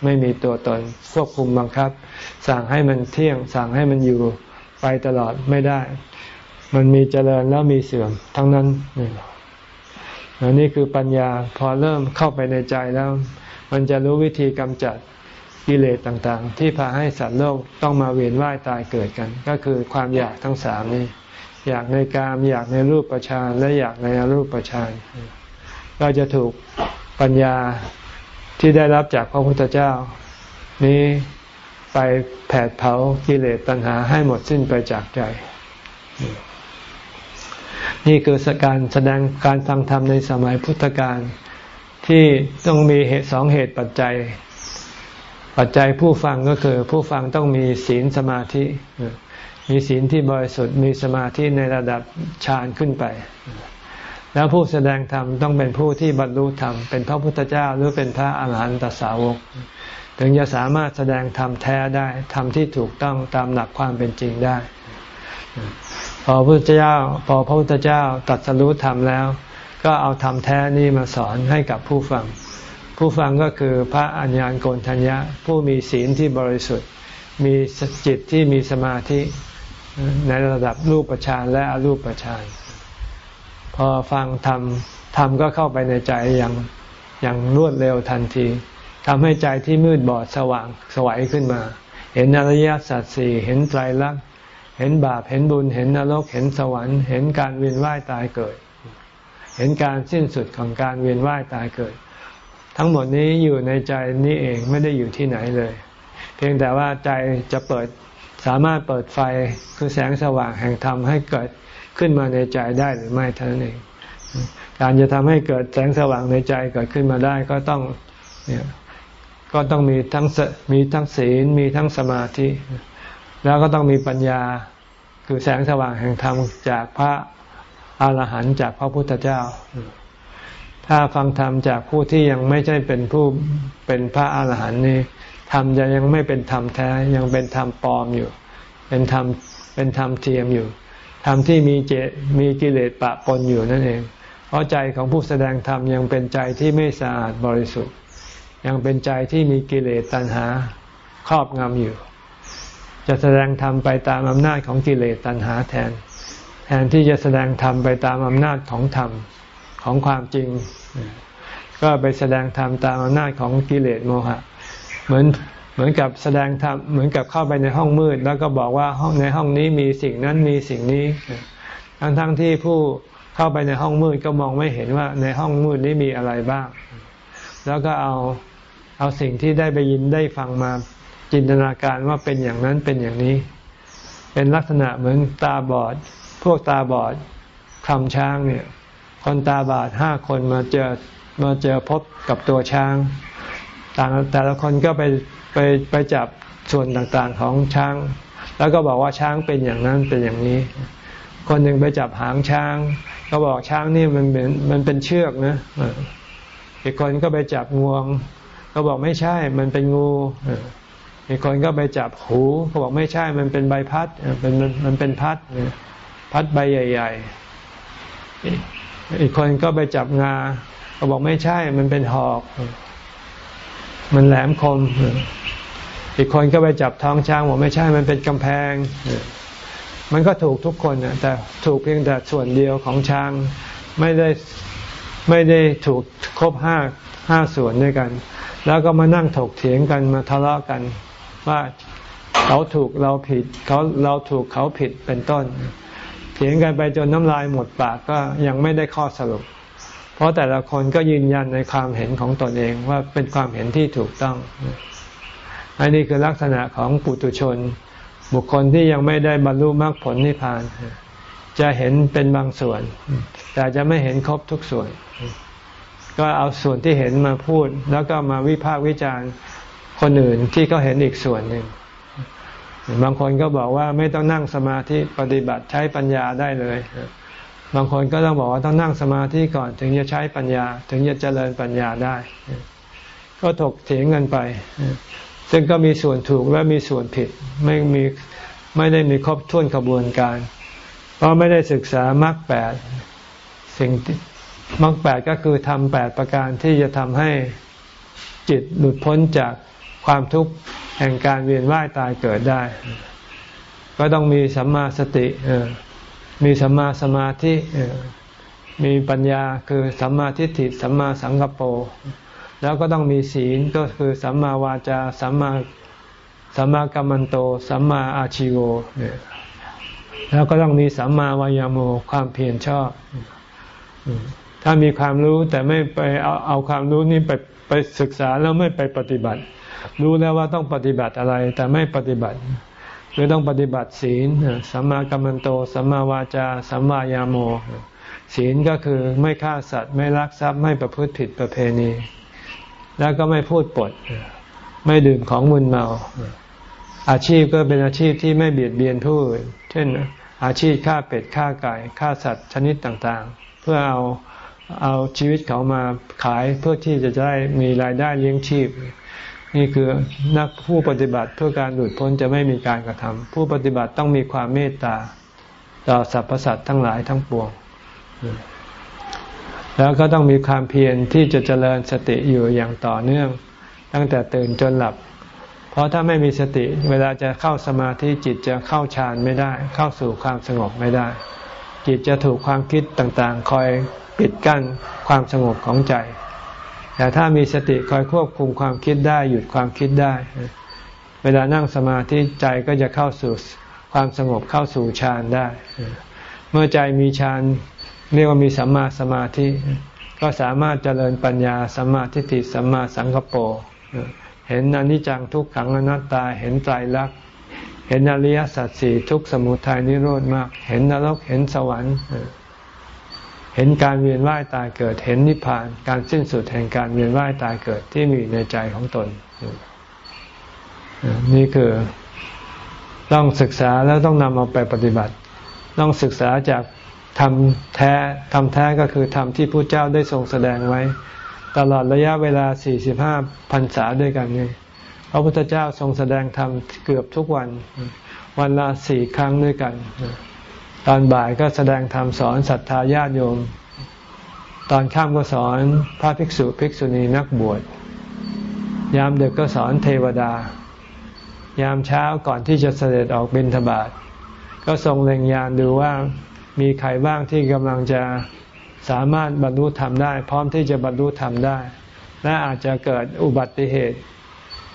ไม่มีตัวตนควบคุมบังคับ สั่งให้มันเที่ยง สั่งให้มันอยู่ไปตลอดไม่ได้ มันมีเจริญแล้วมีเสื่อมทั้งนั้น อันนี้คือปัญญาพอเริ่มเข้าไปในใจแล้ว มันจะรู้วิธีกำจัดกิเลสต่างๆ ที่พาให้สัตว์โลกต้องมาเวียนว่ายตายเกิดกัน ก็คือความอยากทั้งสามนี้ อยากในกามอยากในรูปประชานและอยากในอรูปประชานก็จะถูกปัญญาที่ได้รับจากพระพุทธเจ้า นี้ไปแผดเผากิเลสตัณหาให้หมดสิ้นไปจากใจ นี่คือการแสดงการฟังธรรมในสมัยพุทธกาลที่ต้องมีเหตุสองเหตุปัจจัย ปัจจัยผู้ฟังก็คือ ผู้ฟังต้องมีศีลสมาธิ มีศีลที่บริสุทธิ์มีสมาธิในระดับฌานขึ้นไป แล้วผู้แสดงธรรมต้องเป็นผู้ที่บรรลุธรรมเป็นพระพุทธเจ้าหรือเป็นพระอาหารหันตสาวก ถึงจะสามารถแสดงธรรมแท้ได้ธรรมที่ถูกต้องตามหลักความเป็นจริงได้ พอพระพุทธเจ้า พอพระพุทธเจ้าตัดสรู้ธรรมแล้ว ก็เอาธรรมแท้นี้มาสอนให้กับผู้ฟัง ผู้ฟังก็คือพระอัญญาณโกนทัญญะ ผู้มีศีลที่บริสุทธิ์ มีจิตที่มีสมาธิในระดับรูปฌานและอรูปฌานพอฟังธรรมธรรมก็เข้าไปในใจอย่างอย่างรวดเร็วทันทีทำให้ใจที่มืดบอดสว่างสวัยขึ้นมา เห็นอริยสัจสี่เห็นไตรลักษณ เห็นบาปเห็นบุญเห็นนรกเห็นสวรรค์ เห็นการเวียนว่ายตายเกิด เห็นการสิ้นสุดของการเวียนว่ายตายเกิด ทั้งหมดนี้อยู่ในใจนี้เองไม่ได้อยู่ที่ไหนเลย เพียงแต่ว่าใจจะเปิดสามารถเปิดไฟคือแสงสว่างแห่งธรรมให้เกิดขึ้นมาในใจได้หรือไม่เท่านั้นเองการจะทำให้เกิดแสงสว่างในใจเกิดขึ้นมาได้ก็ต้องก็ต้องมีทั้งมีทั้งศีลมีทั้งสมาธิ แล้วก็ต้องมีปัญญาคือแสงสว่างแห่งธรรมจากพระอาหารหันต์จากพระพุทธเจ้า ถ้าฟังธรรมจากผู้ที่ยังไม่ใช่เป็นผู้เป็นพระอาหารหันต์นี่ธรรมจะยังไม่เป็นธรรมแท้ยังเป็นธรรมปลอมอยู่ เป็นธรรมเป็นธรรมเทียมอยู่ธรรมที่มีเจมีกิเลสปะปนอยู่นั่นเอง เพราะใจของผู้แสดงธรรมยังเป็นใจที่ไม่สะอาดบริสุทธิ์ ยังเป็นใจที่มีกิเลสตัณหาครอบงำอยู่ จะแสดงธรรมไปตามอำนาจของกิเลสตัณหาแทน แทนที่จะแสดงธรรมไปตามอำนาจของธรรมของความจริง ก็ไปแสดงธรรมตามอำนาจของกิเลสโมหะ เหมือนเหมือนกับแสดงธรรมเหมือนกับเข้าไปในห้องมืด แล้วก็บอกว่าห้องในห้องนี้มีสิ่งนั้นมีสิ่งนี้ ทั้งทั้งที่ผู้เข้าไปในห้องมืดก็มองไม่เห็นว่าในห้องมืดนี้มีอะไรบ้าง แล้วก็เอาเอาสิ่งที่ได้ไปยินได้ฟังมา จินตนาการว่าเป็นอย่างนั้นเป็นอย่างนี้ เป็นลักษณะเหมือนตาบอด พวกตาบอดคำช้างเนี่ย คนตาบอดห้าคนมาเจอมาเจอพบกับตัวช้าง ต่างแต่ละคนก็ไปไปไปจับส่วนต่างๆของช้าง แล้วก็บอกว่าช้างเป็นอย่างนั้นเป็นอย่างนี้ คนหนึ่งไปจับหางช้าง ก็บอกช้างนี่มันเป็นมันเป็นเชือกนะอีกคนก็ไปจับงวง ก็บอกไม่ใช่มันเป็นงู อีกคนก็ไปจับหูเขาบอกไม่ใช่มันเป็นใบพัดเป็นมันเป็นพัดพัดใบใหญ่ ๆ อีกคนก็ไปจับงาเขาบอกไม่ใช่มันเป็นหอก มันแหลมคม อีกคนก็ไปจับท้องช้างบอกไม่ใช่มันเป็นกำแพง มันก็ถูกทุกคนนะแต่ถูกเพียงแต่ส่วนเดียวของช้างไม่ได้ไม่ได้ถูกครบห้าห้าส่วนด้วยกัน แล้วก็มานั่งถกเถียงกันมาทะเลาะกัน ว่าเขาถูกเราผิดเขาเราถูกเขาผิดเป็นต้น เถียงกันไปจนน้ำลายหมดปากก็ยังไม่ได้ข้อสรุป เพราะแต่ละคนก็ยืนยันในความเห็นของตนเองว่าเป็นความเห็นที่ถูกต้อง อันนี้คือลักษณะของปุตุชน บุคคลที่ยังไม่ได้บรรลุมรรคผลนิพพาน จะเห็นเป็นบางส่วน แต่จะไม่เห็นครบทุกส่วน ก็เอาส่วนที่เห็นมาพูด แล้วก็มาวิพากษ์วิจารณ์ คนอื่นที่เขาเห็นอีกส่วนหนึ่ง บางคนก็บอกว่าไม่ต้องนั่งสมาธิปฏิบัติใช้ปัญญาได้เลย บางคนก็ต้องบอกว่าต้องนั่งสมาธิก่อนถึงจะใช้ปัญญา ถึงจะเจริญปัญญาได้ ก็ถกเถียงกันไป ซึ่งก็มีส่วนถูกและมีส่วนผิดไม่มีไม่ได้มีครบถ้วนกระบวนการ เพราะไม่ได้ศึกษามรรคแปดสิ่งมรรคแปดก็คือทำแปดประการที่จะทำให้จิตหลุดพ้นจาก ความทุกข์แห่งการเวียนว่ายตายเกิดได้ ก็ต้องมีสัมมาสติมีสัมมาสมาธิมีปัญญาคือสัมมาทิฏฐิสัมมาสังกปรแล้วก็ต้องมีศีลก็คือสัมมาวาจาสัมมาสัมมากัมมันโต สัมมาอาชิโกแล้วก็ต้องมีสัมมาวายาโมความเพียรชอบ ถ้ามีความรู้แต่ไม่ไปเอาเอาความรู้นี้ไปไปศึกษาแล้วไม่ไปปฏิบัติ รู้แล้วว่าต้องปฏิบัติอะไรแต่ไม่ปฏิบัติคือต้องปฏิบัติศีลสัมมากัมมันโตสัมมาวาจาสัมมายาโม ศีลก็คือไม่ฆ่าสัตว์ไม่ลักทรัพย์ไม่ประพฤติผิดประเพณี แล้วก็ไม่พูดปด ไม่ดื่มของมึนเมา อาชีพก็เป็นอาชีพที่ไม่เบียดเบียนผู้อื่นเช่นอาชีพฆ่าเป็ดฆ่าไก่ฆ่าสัตว์ชนิดต่างๆ เพื่อเอาเอาชีวิตเขามาขายเพื่อที่จะได้มีรายได้เลี้ยงชีพ นี่คือนักผู้ปฏิบัติเพื่อการหลุดพ้นจะไม่มีการกระทำผู้ปฏิบัติต้องมีความเมตตา ต่อสรรพสัตว์ทั้งหลายทั้งปวง แล้วก็ต้องมีความเพียรที่จะเจริญสติอยู่อย่างต่อเนื่อง ตั้งแต่ตื่นจนหลับ เพราะถ้าไม่มีสติเวลาจะเข้าสมาธิจิตจะเข้าฌานไม่ได้ เข้าสู่ความสงบไม่ได้ จิตจะถูกความคิดต่างๆ คอยปิดกั้นความสงบของใจ แต่ถ้ามีสติคอยควบคุมความคิดได้ หยุดความคิดได้ เวลานั่งสมาธิใจก็จะเข้าสู่ความสงบเข้าสู่ฌานได้ เมื่อใจมีฌานเรียกว่ามีสัมมาสมาธิ ก็สามารถเจริญปัญญาสัมมาทิฏฐิสัมมาสังกปรเห็นอนิจจังทุกขังอนัตตาเห็นไตรลักษณ์เห็นอริยสัจสี่ทุกสมุทัยนิโรธมาก เห็นนรกเห็นสวรรค์ เห็นการเวียนว่ายตายเกิด เห็นนิพพานการสิ้นสุดแห่งการเวียนว่ายตายเกิดที่มีในใจของตน นี่คือต้องศึกษาแล้วต้องนำเอาไปปฏิบัติ ต้องศึกษาจากทำแท้ทำแท้ก็คือทำที่พระเจ้าได้ทรงแสดงไว้ ตลอดระยะเวลา 45พรรษาด้วยกันนี่พระพุทธเจ้าทรงแสดงธรรมเกือบทุกวัน วันละสี่ครั้งด้วยกัน ตอนบ่ายก็แสดงธรรมสอนศรัทธาญาติโยม ตอนค่ำก็สอนพระภิกษุภิกษุณีนักบวช ยามดึกก็สอนเทวดา ยามเช้าก่อนที่จะเสด็จออกบิณฑบาต ก็ทรงเล็งยานดูว่ามีใครบ้างที่กำลังจะสามารถบรรลุธรรมได้ พร้อมที่จะบรรลุธรรมได้ และอาจจะเกิดอุบัติเหตุ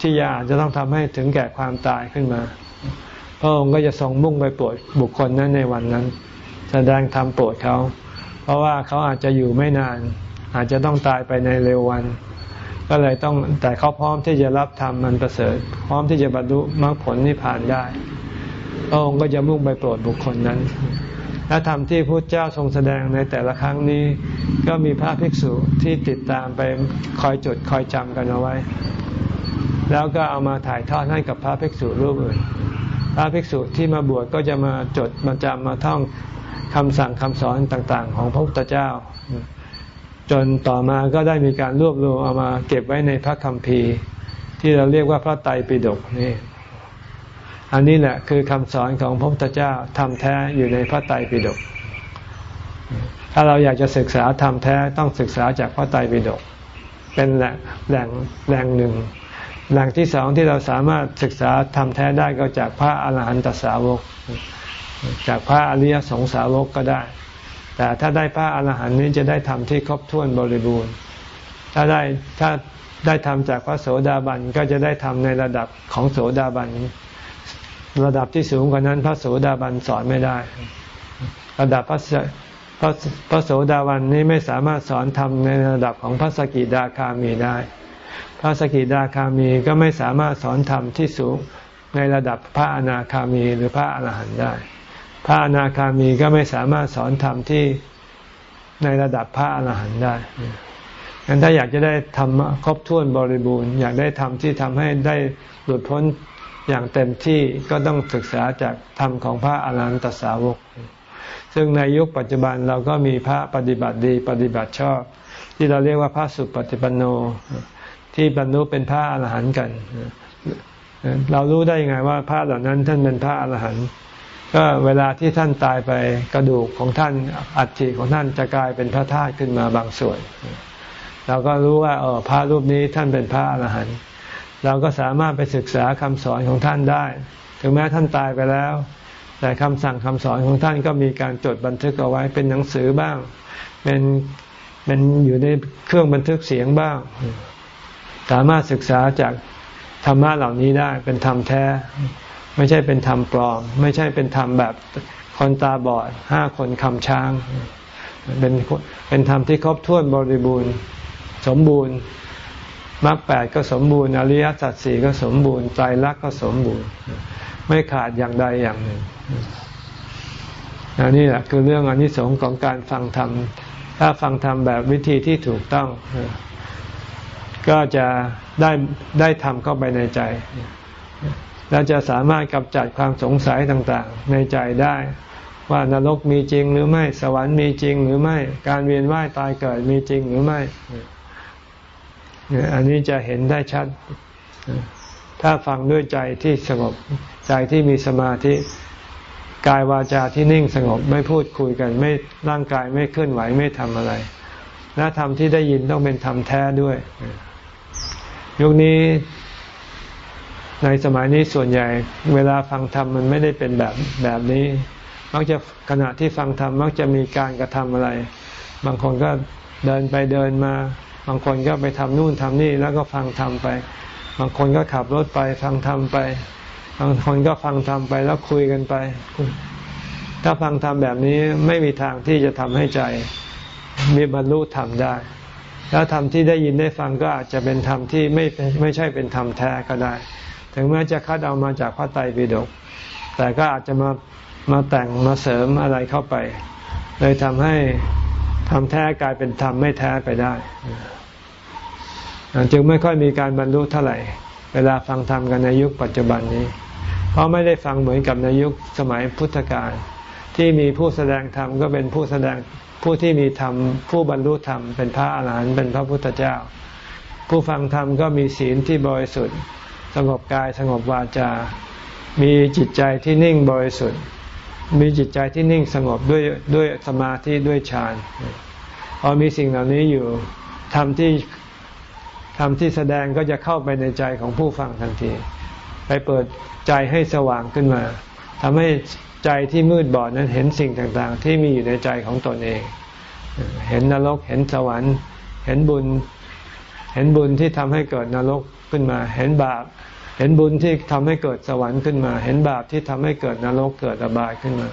ที่อาจจะต้องทำให้ถึงแก่ความตายขึ้นมา ระองค์ก็จะทรงมุ่งไปโปรดบุคคลนั้นในวันนั้น แสดงธรรมโปรดเขา เพราะว่าเขาอาจจะอยู่ไม่นาน อาจจะต้องตายไปในเร็ววัน ก็เลยต้องแต่เขาพร้อมที่จะรับธรรมมันประเสริฐ พร้อมที่จะบรรลุมรรคผลนิพพานได้ พระองค์ก็จะมุ่งไปโปรดบุคคลนั้นและธรรมที่พระเจ้าทรงแสดงในแต่ละครั้งนี้ ก็มีพระภิกษุที่ติดตามไปคอยจดคอยจำกันเอาไว้ แล้วก็เอามาถ่ายทอดให้กับพระภิกษุรูปอื่น พระภิกษุที่มาบวชก็จะมาจดมาจำมาท่องคำสั่งคำสอนต่างๆ ของพระพุทธเจ้า จนต่อมาก็ได้มีการรวบรวมเอามาเก็บไว้ในพระคัมภีร์ ที่เราเรียกว่าพระไตรปิฎกนี่อันนี้แหละคือคำสอนของพระพุทธเจ้าทำแท้อยู่ในพระไตรปิฎกถ้าเราอยากจะศึกษาทำแท้ต้องศึกษาจากพระไตรปิฎกเป็นแหล่งแหล่งแหล่งหนึ่ง แหล่งที่สองที่เราสามารถศึกษาทำแท้ได้ก็จากพระอาหารหันตสาวก จากพระอริยสงสาวกก็ได้ แต่ถ้าได้พระอาหารหันต์นี้จะได้ทำที่ครบถ้วนบริบูรณ์ ถ้าได้ถ้าได้ทำจากพระโสดาบันก็จะได้ทำในระดับของโสดาบันระดับที่สูงกว่านั้น พระโสดาบันสอนไม่ได้ ระดับพระพระพระโสดาบันนี้ไม่สามารถสอนทำในระดับของพระสกิดาคามีได้ พระสกิดาคามีก็ไม่สามารถสอนธรรมที่สูงในระดับพระอนาคามีหรือพระอรหันต์ได้ พระอนาคามีก็ไม่สามารถสอนธรรมที่ในระดับพระอรหันต์ได้งั้นถ้าอยากจะได้ทำครบถ้วนบริบูรณ์ อยากได้ทำที่ทำให้ได้หลุดพ้นอย่างเต็มที่ก็ต้องศึกษาจากธรรมของพระอรหันตสาวก ซึ่งในยุคปัจจุบันเราก็มีพระปฏิบัติดีปฏิบัติชอบ ที่เราเรียกว่าพระสุปฏิปันโน ที่บรรลุเป็นพระอรหันต์กัน เรารู้ได้ยังไงว่าพระเหล่านั้นท่านเป็นพระอรหันต์ก็เวลาที่ท่านตายไปกระดูกของท่านอัฐิของท่านจะกลายเป็นพระธาตุขึ้นมาบางส่วน เราก็รู้ว่าเออพระรูปนี้ท่านเป็นพระอรหันต์เราก็สามารถไปศึกษาคำสอนของท่านได้ ถึงแม้ท่านตายไปแล้ว แต่คำสั่งคำสอนของท่านก็มีการจดบันทึกเอาไว้เป็นหนังสือบ้าง เป็นเป็นอยู่ในเครื่องบันทึกเสียงบ้าง สามารถศึกษาจากธรรมะเหล่านี้ได้เป็นธรรมแท้ ไม่ใช่เป็นธรรมปลอม ไม่ใช่เป็นธรรมแบบคนตาบอดห้าคนคำช้าง เป็นเป็นธรรมที่ครบถ้วนบริบูรณ์ สมบูรณ์มรรคแปดก็สมบูรณ์อริยสัจสี่ก็สมบูรณ์ใจรักก็สมบูรณ์ ไม่ขาดอย่างใดอย่างหนึ่งอันนี่แหละคือเรื่องอนิสงส์ของการฟังธรรม ถ้าฟังธรรมแบบวิธีที่ถูกต้อง ก็จะได้ได้ทำเข้าไปในใจ และจะสามารถกำจัดความสงสัยต่างๆ ในใจได้ ว่านรกมีจริงหรือไม่สวรรค์มีจริงหรือไม่การเวียนว่ายตายเกิดมีจริงหรือไม่ อันนี้จะเห็นได้ชัด ถ้าฟังด้วยใจที่สงบใจที่มีสมาธิกายวาจาที่นิ่งสงบไม่พูดคุยกัน ไม่ร่างกายไม่เคลื่อนไหวไม่ทำอะไรและธรรมที่ได้ยินต้องเป็นธรรมแท้ด้วย ยุคนี้ในสมัยนี้ส่วนใหญ่ เวลาฟังธรรมมันไม่ได้เป็นแบบแบบนี้ มักจะขณะที่ฟังธรรมมักจะมีการกระทำอะไร บางคนก็เดินไปเดินมา บางคนก็ไปทำนู่นทำนี่แล้วก็ฟังธรรมไป บางคนก็ขับรถไปฟังธรรมไป บางคนก็ฟังธรรมไปแล้วคุยกันไป ถ้าฟังธรรมแบบนี้ไม่มีทางที่จะทำให้ใจมีบรรลุธรรมได้ แล้วธรรมที่ได้ยินได้ฟังก็อาจจะเป็นธรรมที่ไม่ไม่ใช่เป็นธรรมแท้ก็ได้ ถึงแม้จะคัดเอามาจากพระไตรปิฎกแต่ก็อาจจะมามาแต่งมาเสริมอะไรเข้าไป เลยทำให้ทำแท้กลายเป็นธรรมไม่แท้ไปได้ จึงไม่ค่อยมีการบรรลุเท่าไหร่ เวลาฟังธรรมกันในยุคปัจจุบันนี้ เพราะไม่ได้ฟังเหมือนกับในยุคสมัยพุทธกาลที่มีผู้แสดงธรรมก็เป็นผู้แสดง ผู้ที่มีธรรมผู้บรรลุธรรมเป็นพระอาหารหันต์เป็นพระพุทธเจ้า ผู้ฟังธรรมก็มีศีลที่บริสุทธิ์ สงบกายสงบวาจา มีจิตใจที่นิ่งบริสุทธิ์ มีจิตใจที่นิ่งสงบด้วยด้วยสมาธิด้วยฌานพอมีสิ่งเหล่านี้อยู่ทำที่ทำที่แสดงก็จะเข้าไปในใจของผู้ฟังทันที ไปเปิดใจให้สว่างขึ้นมาทำให้ ใจที่มืดบอดนั้นเห็นสิ่งต่างๆ ที่มีอยู่ในใจของตนเอง เห็นนรก เห็นสวรรค์ เห็นบุญ เห็นบุญที่ทำให้เกิดนรกขึ้นมา เห็นบาป เห็นบุญที่ทำให้เกิดสวรรค์ขึ้นมา เห็นบาปที่ทำให้เกิดนรกเกิดอบายขึ้นมา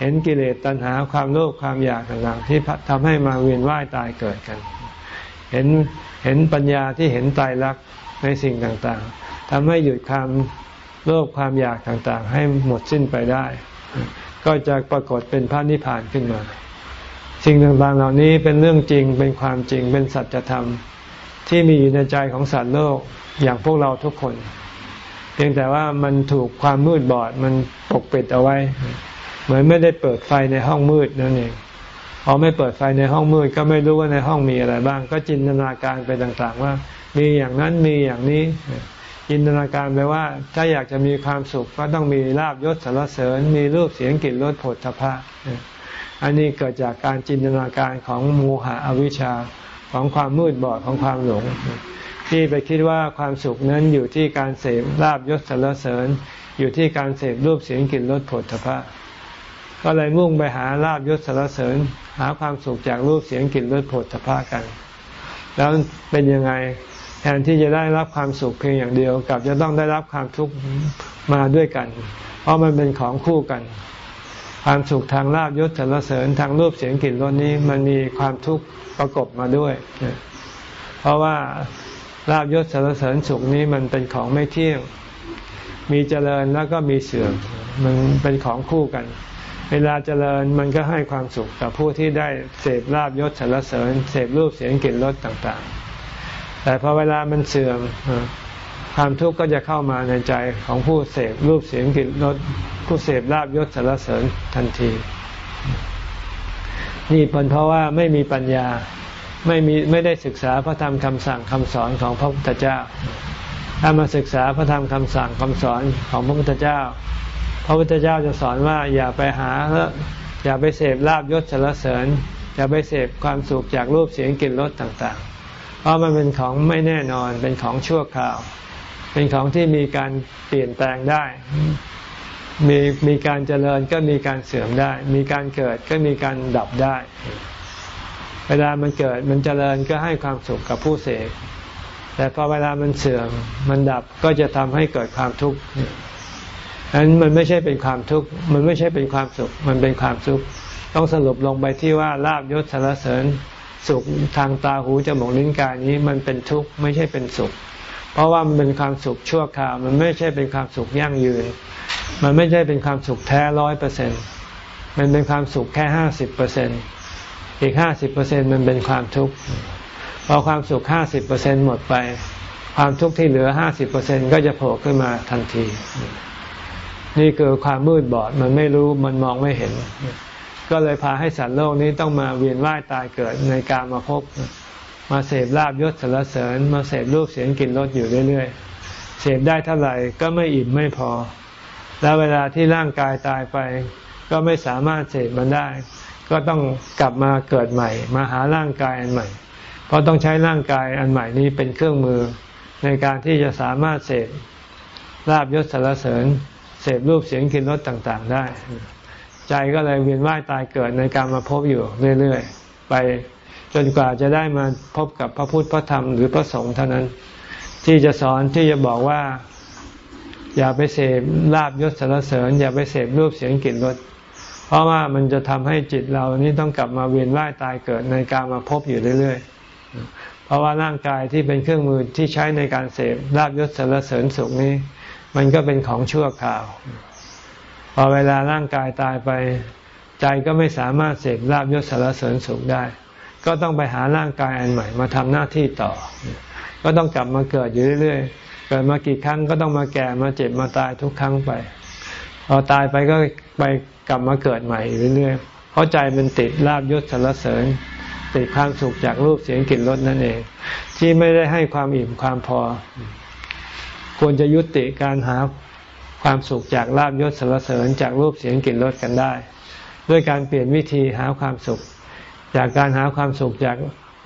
เห็นกิเลสตัณหาความโลภความอยากต่างๆ ที่ทำให้มาเวียนว่ายตายเกิดกัน เห็นเห็นปัญญาที่เห็นตายรักในสิ่งต่างๆทำให้หยุดความโลภความอยากต่างๆ ให้หมดสิ้นไปได้ ก็จะปรากฏเป็นพระนิพพานขึ้นมา สิ่งต่างๆเหล่านี้เป็นเรื่องจริงเป็นความจริงเป็นสัจธรรม ที่มีอยู่ในใจของสัตว์โลกอย่างพวกเราทุกคน เพียงแต่ว่ามันถูกความมืดบอดมันปกปิดเอาไว้ เหมือนไม่ได้เปิดไฟในห้องมืดนั่นเองพอไม่เปิดไฟในห้องมืดก็ไม่รู้ว่าในห้องมีอะไรบ้าง ก็จินตนาการไปต่างๆว่า มีอย่างนั้นมีอย่างนี้ จินตนาการไปว่าถ้าอยากจะมีความสุขก็ต้องมีลาบยศสารเสริญ มีรูปเสียงกลิ่นรสผลทพะอันนี้เกิดจากการจินตนาการของโมหะอวิชชาของความมืดบอดของความหลง ที่ไปคิดว่าความสุขนั้นอยู่ที่การเสพลาบยศสรรเสริญ อยู่ที่การเสพรูปเสียงกลิ่นรสผลพระก็เลยมุ่งไปหาลาบยศสรรเสริญ หาความสุขจากรูปเสียงกลิ่นรสผลพระกัน แล้วเป็นยังไง แทนที่จะได้รับความสุขเพียงอย่างเดียวกับจะต้องได้รับความทุกข์มาด้วยกัน เพราะมันเป็นของคู่กัน ความสุขทางลาบยศสรรเสริญทางรูปเสียงกลิ่นรสนี้มันมีความทุกข์ประกบมาด้วย เพราะว่าลาบยศสารเสริญสุขนี้มันเป็นของไม่เที่ยง มีเจริญแล้วก็มีเสื่อม มันเป็นของคู่กัน เวลาเจริญมันก็ให้ความสุขกับผู้ที่ได้เสพลาบยศสารเสริญ เสพรูปเสียงกลิ่นรสต่างๆ แต่พอเวลามันเสื่อมความทุกข์ก็จะเข้ามาในใจของผู้เสพรูปเสียงกลิ่นรสผู้เสพลาบยศสารเสริญทันที นี่เป็นเพราะว่าไม่มีปัญญาไม่มีไม่ได้ศึกษาพระธรรมคำสั่งคำสอนของพระพุทธเจ้า ถ้ามาศึกษาพระธรรมคำสั่งคำสอนของพระพุทธเจ้า พระพุทธเจ้าจะสอนว่าอย่าไปหาอย่าไปเสพลาบยศสรรเสริญอย่าไปเสพความสุขจากรูปเสียงกลิ่นรสต่างๆ เพราะมันเป็นของไม่แน่นอนเป็นของชั่วคราว เป็นของที่มีการเปลี่ยนแปลงได้ มีมีการเจริญก็มีการเสื่อมได้ มีการเกิดก็มีการดับได้ เวลามันเกิดมันเจริญก็ให้ความสุขกับผู้เสกแต่พอเวลามันเสื่อมมันดับก็จะทำให้เกิดความทุกข์อันนั้นมันไม่ใช่เป็นความทุกข์ มันไม่ใช่เป็นความสุข มันเป็นความทุกข์ ต้องสรุปลงไปที่ว่าลาบยศสารเสริญ สุขทางตาหูจมูกลิ้นกายนี้มันเป็นทุกข์ไม่ใช่เป็นสุข เพราะว่ามันเป็นความสุขชั่วคราว มันไม่ใช่เป็นความสุขยั่งยืน มันไม่ใช่เป็นความสุขแท้ร้อยเปอร์เซ็นต์มันเป็นความสุขแค่ห้าสิบเปอร์เซ็นต์อีกห้าสิบเปอร์เซ็นมันเป็นความทุกข์พอความสุขห้าสิบเปอร์เซ็นหมดไป ความทุกข์ที่เหลือห้าสิบเปอร์เซ็นก็จะโผล่ขึ้นมาทันที นี่คือความมืดบอดมันไม่รู้มันมองไม่เห็น ก็เลยพาให้สัตว์โลกนี้ต้องมาเวียนว่ายตายเกิดในการมาพบ มาเสพลาบยศสารเสริญ มาเสพรูปเสียงกลิ่นรสอยู่เรื่อยๆ เสพได้เท่าไหร่ก็ไม่อิ่มไม่พอ แล้วเวลาที่ร่างกายตายไป ก็ไม่สามารถเสพมันได้ ก็ต้องกลับมาเกิดใหม่ มาหาร่างกายอันใหม่ เพราะต้องใช้ร่างกายอันใหม่นี้เป็นเครื่องมือ ในการที่จะสามารถเสพลาบยศสารเสริญ เสพรูปเสียงกลิ่นรสต่างๆ ได้ ใจก็เลยเวียนว่ายตายเกิดในการมาพบอยู่เรื่อยๆไปจนกว่าจะได้มาพบกับพระพุทธพระธรรมหรือพระสงฆ์เท่านั้น ที่จะสอนที่จะบอกว่า อย่าไปเสพลาบยศสารเสริญ อย่าไปเสพรูปเสียงกลิ่นรสเพราะว่ามันจะทำให้จิตเรานี้ต้องกลับมาเวียนว่ายตายเกิดในการมาพบอยู่เรื่อยๆ เพราะว่าร่างกายที่เป็นเครื่องมือที่ใช้ในการเสพลาบยศสารเสริญสุขนี้ มันก็เป็นของชั่วคราว อเวลาร่างกายตายไป ใจก็ไม่สามารถเสพลาบยศสารเสริญสุขได้ ก็ต้องไปหาร่างกายอันใหม่มาทำหน้าที่ต่อ ก็ต้องกลับมาเกิดอยู่เรื่อยๆ เกิดมากี่ครั้งก็ต้องมาแก่มาเจ็บมาตายทุกครั้งไป พอตายไปก็ไปกลับมาเกิดใหม่เรื่อยๆ เพราะใจมันติดลาบยศสารเสริญติดความสุขจากรูปเสียงกลิ่นรสนั่นเอง ที่ไม่ได้ให้ความอิ่มความพอ ควรจะยุติการหา ความสุขจากลาบยศสารเสริญจากรูปเสียงกลิ่นรสกันได้ ด้วยการเปลี่ยนวิธีหาความสุข จากการหาความสุขจาก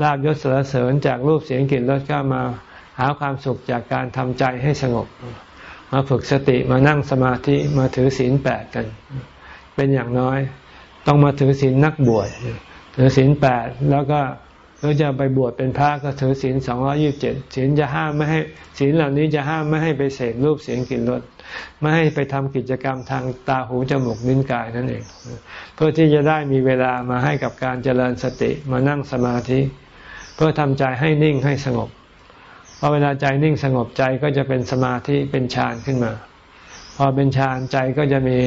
ลาบยศสารเสริญจากรูปเสียงกลิ่นรสก็มาหาความสุขจากการทำใจให้สงบ มาฝึกสติมานั่งสมาธิมาถือศีลแปดกัน เป็นอย่างน้อย ต้องมาถือศีลนักบวชถือศีลแปดแล้วก็ หรือจะไปบวชเป็นพระก็ถือศีลสองยี่บเจ็ดศีลจะห้ามไม่ให้ศีลเหล่านี้จะห้ามไม่ให้ไปเสพรูปเสียงกลิ่นรสไม่ให้ไปทำกิจกรรมทางตาหูจมูกลิ้นกายนั่นเอง เพื่อที่จะได้มีเวลามาให้กับการเจริญสติมานั่งสมาธิ เพื่อทำใจให้นิ่งให้สงบพอเวลาใจนิ่งสงบใจก็จะเป็นสมาธิเป็นฌานขึ้นมา พอเป็นฌานใจก็จะมี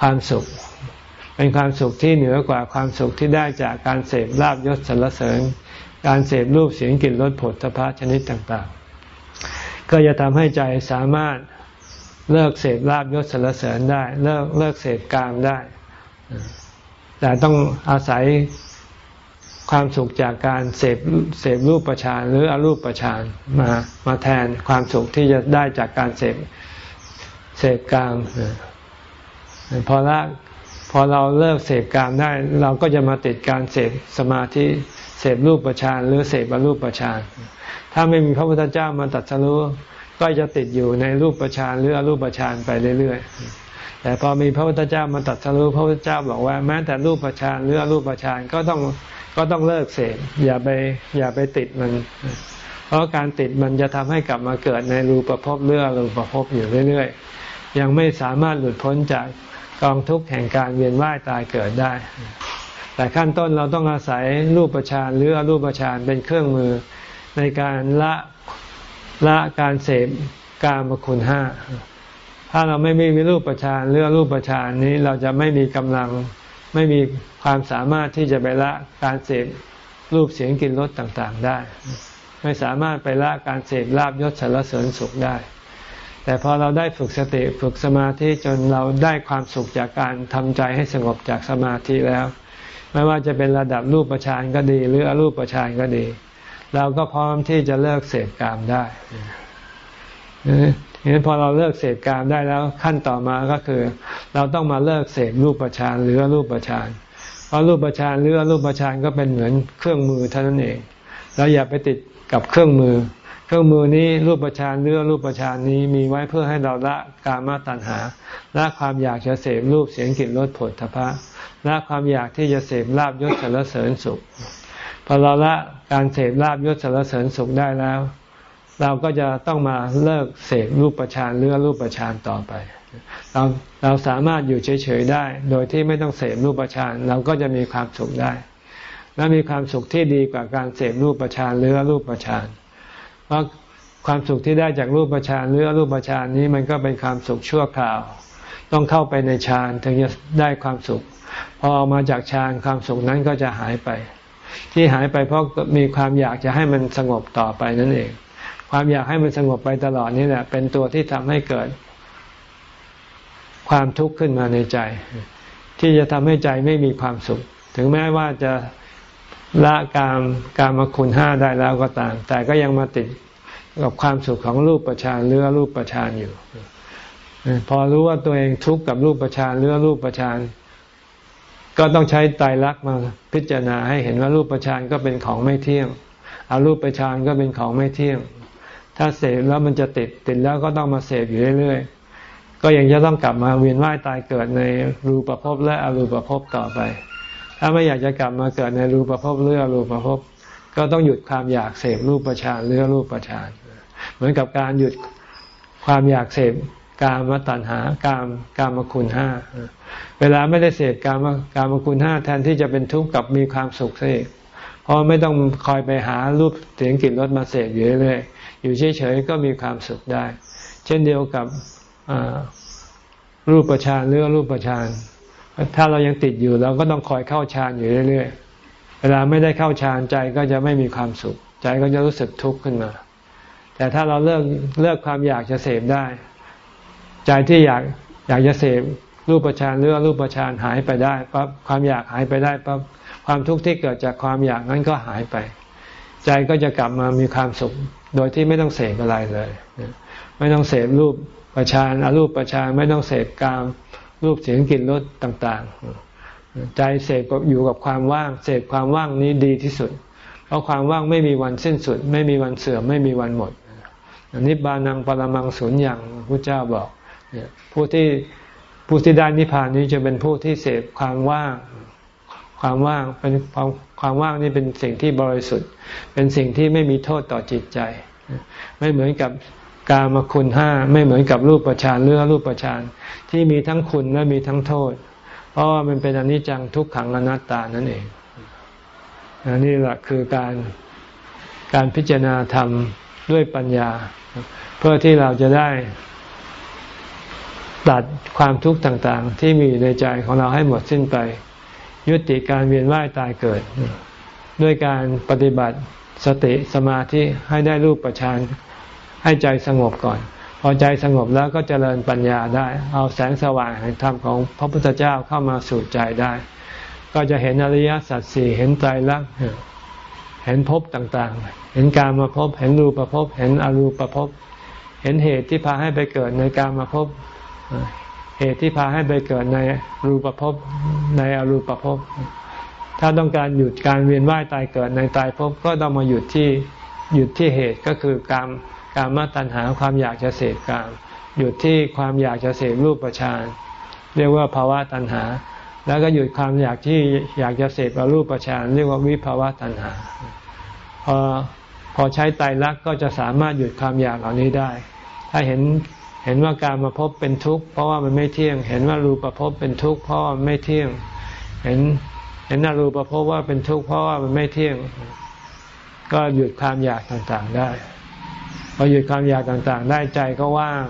ความสุข เป็นความสุขที่เหนือกว่าความสุขที่ได้จากการเสพลาบยศสรรเสริญ การเสพรูปเสียงกลิ่นรสผลพระชนิดต่างๆ ก็จะทำให้ใจสามารถเลิกเสพลาบยศสรรเสริญได้เลิกเลิกเสพกามได้ แต่ต้องอาศัยความสุขจากการเสพเสพรูปประชานหรืออรูปประชานมามาแทนความสุขที่จะได้จากการเสพเสพกามพอละ พอเราเลิกเสพกามได้ เราก็จะมาติดการเสพสมาธิเสพรูปประชานหรือเสพอรูปประชานถ้าไม่มีพระพุทธเจ้ามาตัดสู้ก็จะติดอยู่ในรูปประชานหรืออรูปประชานไปเรื่อยๆ แต่พอมีพระพุทธเจ้ามาตัดสู้พระพุทธเจ้าบอกว่าแม้แต่รูปประชานหรืออรูปประชานก็ต้องก็ต้องเลิกเสพอย่าไปอย่าไปติดมัน เพราะการติดมันจะทำให้กลับมาเกิดในรูปภพเรือรูปภพอยู่เรื่อยๆ ยังไม่สามารถหลุดพ้นจาก กองทุกข์แห่งการเวียนว่ายตายเกิดได้ แต่ขั้นต้นเราต้องอาศัยรูปฌานหรืออรูปฌานเป็นเครื่องมือในการละละการเสพกามคุณห้า ถ้าเราไม่มีรูปฌานหรือรูปฌานนี้เราจะไม่มีกำลังไม่มีความสามารถที่จะไปละการเสพรูปเสียงกลิ่นรสต่างๆได้ ไม่สามารถไปละการเสพลาบยศสารเสริญสุขได้ แต่พอเราได้ฝึกสติฝึกสมาธิจนเราได้ความสุขจากการทำใจให้สงบจากสมาธิแล้ว ไม่ว่าจะเป็นระดับรูปประชานก็ดี หรืออรูปประชานก็ดี เราก็พร้อมที่จะเลิกเสพกามได้เห็นพอเราเลิกเสพกามได้แล้วขั้นต่อมาก็คือ เราต้องมาเลิกเสพรูปประชานหรืออรูปประชานเพราะรูปประชานหรืออรูปประชานก็เป็นเหมือนเครื่องมือเท่านั้นเองเราอย่าไปติดกับเครื่องมือ เครื่องมือนี้รูปฌานหรือรูปฌานนี้มีไว้เพื่อให้เราละกามาตัณหาละความอยากจะเสพรูปเสียงกลิ่นรสผลทพะละความอยากที่จะเสพลาบยศสารเสริญสุขพอเราละการเสพลาบยศสารเสริญสุขได้แล้ว เราก็จะต้องมาเลิกเสพรูปฌานหรือรูปฌานต่อไป เราเราสามารถอยู่เฉยๆได้ โดยที่ไม่ต้องเสพรูปฌานเราก็จะมีความสุขได้ และมีความสุขที่ดีกว่าการเสพรูปฌานหรือรูปฌาน เพราะความสุขที่ได้จากรูปฌานหรืออรูปฌานนี้มันก็เป็นความสุขชั่วคราว ต้องเข้าไปในฌานถึงจะได้ความสุข พอออกมาจากฌานความสุขนั้นก็จะหายไป ที่หายไปเพราะมีความอยากจะให้มันสงบต่อไปนั่นเอง ความอยากให้มันสงบไปตลอดนี่แหละเป็นตัวที่ทำให้เกิด ความทุกข์ขึ้นมาในใจ ที่จะทำให้ใจไม่มีความสุข ถึงแม้ว่าจะ ละกามกามคุณห้าได้แล้วก็ตาม แต่ก็ยังมาติดกับความสุขของรูปประชานเรือรูปประชานอยู่ พอรู้ว่าตัวเองทุกข์กับรูปประชานเรือรูปประชานก็ต้องใช้ไตรลักษณ์มาพิจารณาให้เห็นว่ารูปฌานก็เป็นของไม่เที่ยงอารูปฌานก็เป็นของไม่เที่ยง ถ้าเสพแล้วมันจะติดติดแล้วก็ต้องมาเสพอยู่เรื่อยๆ ก็ยังจะต้องกลับมาเวียนว่ายตายเกิดในรูปภพและอรูปภพต่อไป ถ้าไม่อยากจะกลับมาเกิดในรูปภพหรืออรูปภพก็ต้องหยุดความอยากเสพรูปฌานหรือรูปฌานเหมือนกับการหยุดความอยากเสพกามตัณหากามกามคุณห้าเวลาไม่ได้เสพกามกามคุณห้าแทนที่จะเป็นทุกข์กับมีความสุขเสพเพราะไม่ต้องคอยไปหารูปเสียงกลิ่นรสมาเสพอยู่เรื่อยอยู่เฉยๆก็มีความสุขได้ เช่นเดียวกับรูปประชานหรือรูปประชาน ถ้าเรายังติดอยู่เราก็ต้องคอยเข้าฌานอยู่เรื่อยๆ เวลาไม่ได้เข้าฌานใจก็จะไม่มีความสุข ใจก็จะรู้สึกทุกข์ขึ้นมา แต่ถ้าเราเลิกเลิกความอยากจะเสพได้ ใจที่อยากอยากจะเสพรูปประชานหรือรูปประชานหายไปได้ปั๊บความอยากหายไปได้ปั๊บความทุกข์ที่เกิดจากความอยากนั้นก็หายไป ใจก็จะกลับมามีความสุข โดยที่ไม่ต้องเสพอะไรเลย ไม่ต้องเสพรูปประชานอารูปประชานไม่ต้องเสพกาม รูปเสียงกลิ่นรสต่างๆ ใจเสพกับอยู่กับความว่างเสพความว่างนี้ดีที่สุด เพราะความว่างไม่มีวันสิ้นสุด ไม่มีวันเสื่อมไม่มีวันหมดนิบานังปรมังสุญญ์อย่างพระเจ้าบอกผู้ที่ผู้ที่ได้นิพพานนี้จะเป็นผู้ที่เสพความว่าง ความว่างเป็นความความว่างนี่เป็นสิ่งที่บริสุทธิ์ เป็นสิ่งที่ไม่มีโทษต่อจิตใจ ไม่เหมือนกับ กามคุณห้าไม่เหมือนกับรูปประชานเรือรูปประชานที่มีทั้งคุณและมีทั้งโทษ เพราะว่ามันเป็นอนิจจังทุกขังอนัตตานั่นเองนี่แหละคือการการพิจารณาธรรมด้วยปัญญา เพื่อที่เราจะได้ตัดความทุกข์ต่างๆ ที่มีในใจของเราให้หมดสิ้นไป ยุติการเวียนว่ายตายเกิด ด้วยการปฏิบัติสติสมาธิให้ได้รูปประชาน ให้ใจสงบก่อน พอใจสงบแล้วก็เจริญปัญญาได้ เอาแสงสว่างแห่งธรรมของพระพุทธเจ้าเข้ามาสู่ใจได้ ก็จะเห็นอริยสัจสี่เห็นใจรักเห็นภพต่างๆ เห็นการมาพบเห็นรูปภพเห็นอรูปภพเห็นเหตุที่พาให้ไปเกิดในการมาพบเหตุที่พาให้ไปเกิดในรูปภพในอรูปภพถ้าต้องการหยุดการเวียนว่ายตายเกิดในตายภพก็ต้องมาหยุดที่หยุดที่เหตุก็คือการ การมาตัณหาความอยากจะเสพกามหยุดที่ความอยากจะเสพรูปประชานเรียกว่าภาวะตัณหา แล้วก็หยุดความอยากที่อยากจะเสพอรูปประชานเรียกว่าวิภาวะตัณหา พอพอใช้ไตรลักษณ์ก็จะสามารถหยุดความอยากเหล่านี้ได้ ถ้าเห็นเห็นว่าการมาพบเป็นทุกข์เพราะว่ามันไม่เที่ยง เห็นว่ารูปภพเป็นทุกข์เพราะว่าไม่เที่ยง เห็นเห็นนารูปภพว่าเป็นทุกข์เพราะว่ามันไม่เที่ยง ก็หยุดความอยากต่างๆได้ พอหยุดความอยากต่างๆ ได้ใจก็ว่าง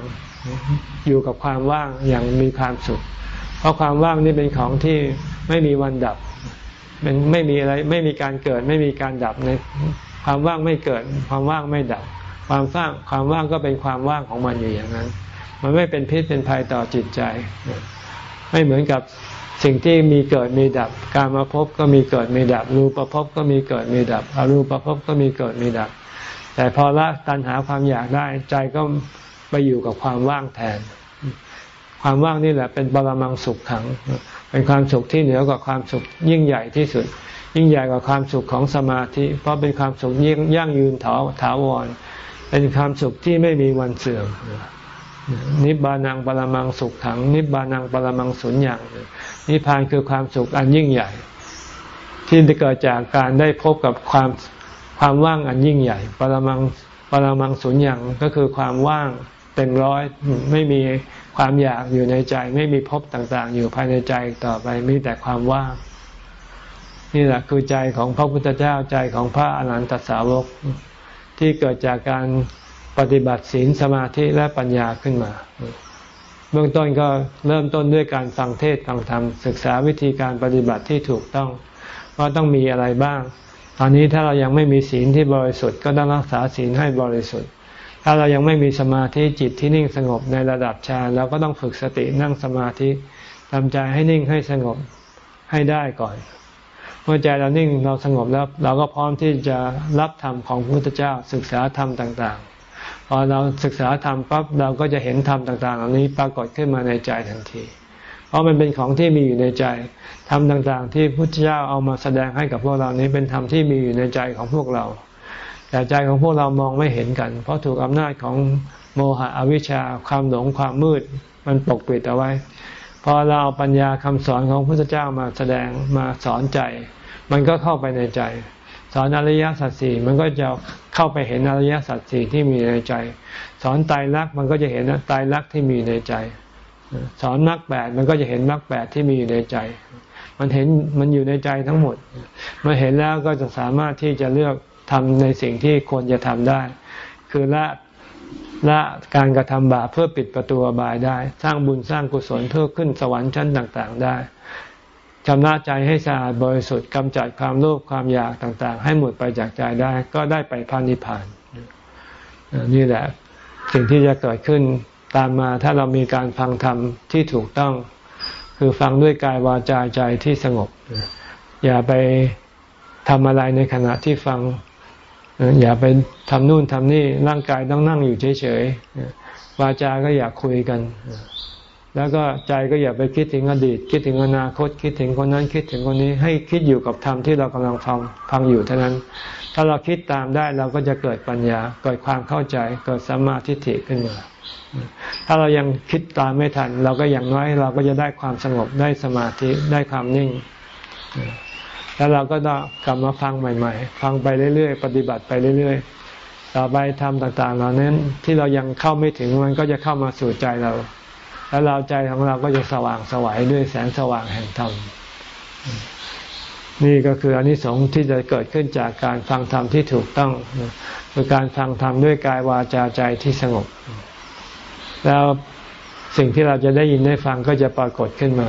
อยู่กับความว่างอย่างมีความสุข เพราะความว่างนี่เป็นของที่ไม่มีวันดับมันไม่มีอะไรไม่มีการเกิดไม่มีการดับในความว่างไม่เกิด ความว่างไม่ดับ ความสร้างความว่างก็เป็นความว่างของมันอยู่อย่างนั้น มันไม่เป็นพิษเป็นภัยต่อจิตใจ ไม่เหมือนกับสิ่งที่มีเกิดมีดับ การมาพบก็มีเกิดมีดับ รูปภพบก็มีเกิดมีดับ อรูปภพบก็มีเกิดมีดับ แต่พอละตัณหาความอยากได้ใจก็ไปอยู่กับความว่างแทน ความว่างนี่แหละเป็นบรมังสุขขัง เป็นความสุขที่เหนือกว่าความสุขยิ่งใหญ่ที่สุด ยิ่งใหญ่กว่าความสุขของสมาธิ เพราะเป็นความสุขยิ่งยั่งยืนถาถาวร เป็นความสุขที่ไม่มีวันเสื่อมนิบานังปรมังสุขขัง นิบานังปรมังสุญญ์อย่างนิพพานคือความสุขอันยิ่งใหญ่ ที่เกิดจากการได้พบกับความ ความว่างอันยิ่งใหญ่ปรมังปรมังสุญญ์ก็คือความว่างเต็มร้อยไม่มีความอยากอยู่ในใจ ไม่มีพบต่างๆ อยู่ภายในใจต่อไปมีแต่ความว่าง นี่แหละคือใจของพระพุทธเจ้าใจของพระอรหันตสาวก ที่เกิดจากการปฏิบัติศีลสมาธิและปัญญาขึ้นมา เบื้องต้นก็เริ่มต้นด้วยการฟังเทศฟังธรรมศึกษาวิธีการปฏิบัติที่ถูกต้องว่าต้องมีอะไรบ้าง ตอนนี้ถ้าเรายังไม่มีศีลที่บริสุทธิ์ก็ต้องรักษาศีลให้บริสุทธิ์ ถ้าเรายังไม่มีสมาธิจิตที่นิ่งสงบในระดับฌานเราก็ต้องฝึกสตินั่งสมาธิทำใจให้นิ่งให้สงบให้ได้ก่อน เมื่อใจเรานิ่งเราสงบแล้ว เราก็พร้อมที่จะรับธรรมของพระพุทธเจ้าศึกษาธรรมต่างๆ พอเราศึกษาธรรมปั๊บเราก็จะเห็นธรรมต่างๆ เหล่านี้ปรากฏขึ้นมาในใจทันที เพราะมันเป็นของที่มีอยู่ในใจธรรมต่างๆ ที่พุทธเจ้าเอามาแสดงให้กับพวกเรานี้เป็นธรรมที่มีอยู่ในใจของพวกเรา แต่ใจของพวกเรามองไม่เห็นกัน เพราะถูกอำนาจของโมหะอวิชชาความหลงความมืด มันปกปิดเอาไว้พอเราเอาปัญญาคำสอนของพระพุทธเจ้ามาแสดงมาสอนใจ มันก็เข้าไปในใจ สอนอริยสัจสี่มันก็จะเข้าไปเห็นอริยสัจสี่ที่มีในใจ สอนตายรักมันก็จะเห็นตายรักที่มีในใจ สอนมรรคแปดมันก็จะเห็นมรรคแปดที่มีอยู่ในใจ มันเห็นมันอยู่ในใจทั้งหมดเมื่อเห็นแล้วก็จะสามารถที่จะเลือกทำในสิ่งที่ควรจะทำได้ คือละละการกระทำบาปเพื่อปิดประตูอบายได้ สร้างบุญสร้างกุศลเพื่อขึ้นสวรรค์ชั้นต่างๆได้ชำระใจให้สะอาดบริสุทธิ์กำจัดความโลภความอยากต่างๆ ให้หมดไปจากใจได้ ก็ได้ไปพานิพานนี่แหละ สิ่งที่จะเกิดขึ้น ตามมาถ้าเรามีการฟังธรรมที่ถูกต้อง คือฟังด้วยกายวาจาใจที่สงบ อย่าไปทำอะไรในขณะที่ฟัง อย่าไปทำนู่นทำนี่ร่างกายต้องนั่งอยู่เฉยๆวาจาก็อยากคุยกัน แล้วก็ใจก็อย่าไปคิดถึงอดีต คิดถึงอนาคต คิดถึงคนนั้นคิดถึงคนนี้ ให้คิดอยู่กับธรรมที่เรากำลังฟังฟังอยู่เท่านั้น ถ้าเราคิดตามได้เราก็จะเกิดปัญญา เกิดความเข้าใจ เกิดสัมมาทิฏฐิขึ้นมา ถ้าเรายังคิดตามไม่ทัน เราก็อย่างน้อยเราก็จะได้ความสงบได้สมาธิได้ความนิ่ง แล้วเราก็ต้องกลับมาฟังใหม่ ๆ ฟังไปเรื่อยๆ ปฏิบัติไปเรื่อยๆ ต่อไปทำต่างๆเหล่านั้นที่เรายังเข้าไม่ถึงมันก็จะเข้ามาสู่ใจเรา แล้วเราใจของเราก็จะสว่างสวัยด้วยแสงสว่างแห่งธรรม นี่ก็คืออนนิสงส์ที่จะเกิดขึ้นจากการฟังธรรมที่ถูกต้องคือการฟังธรรมด้วยกายวาจาใจที่สงบ แล้วสิ่งที่เราจะได้ยินได้ฟังก็จะปรากฏขึ้นมา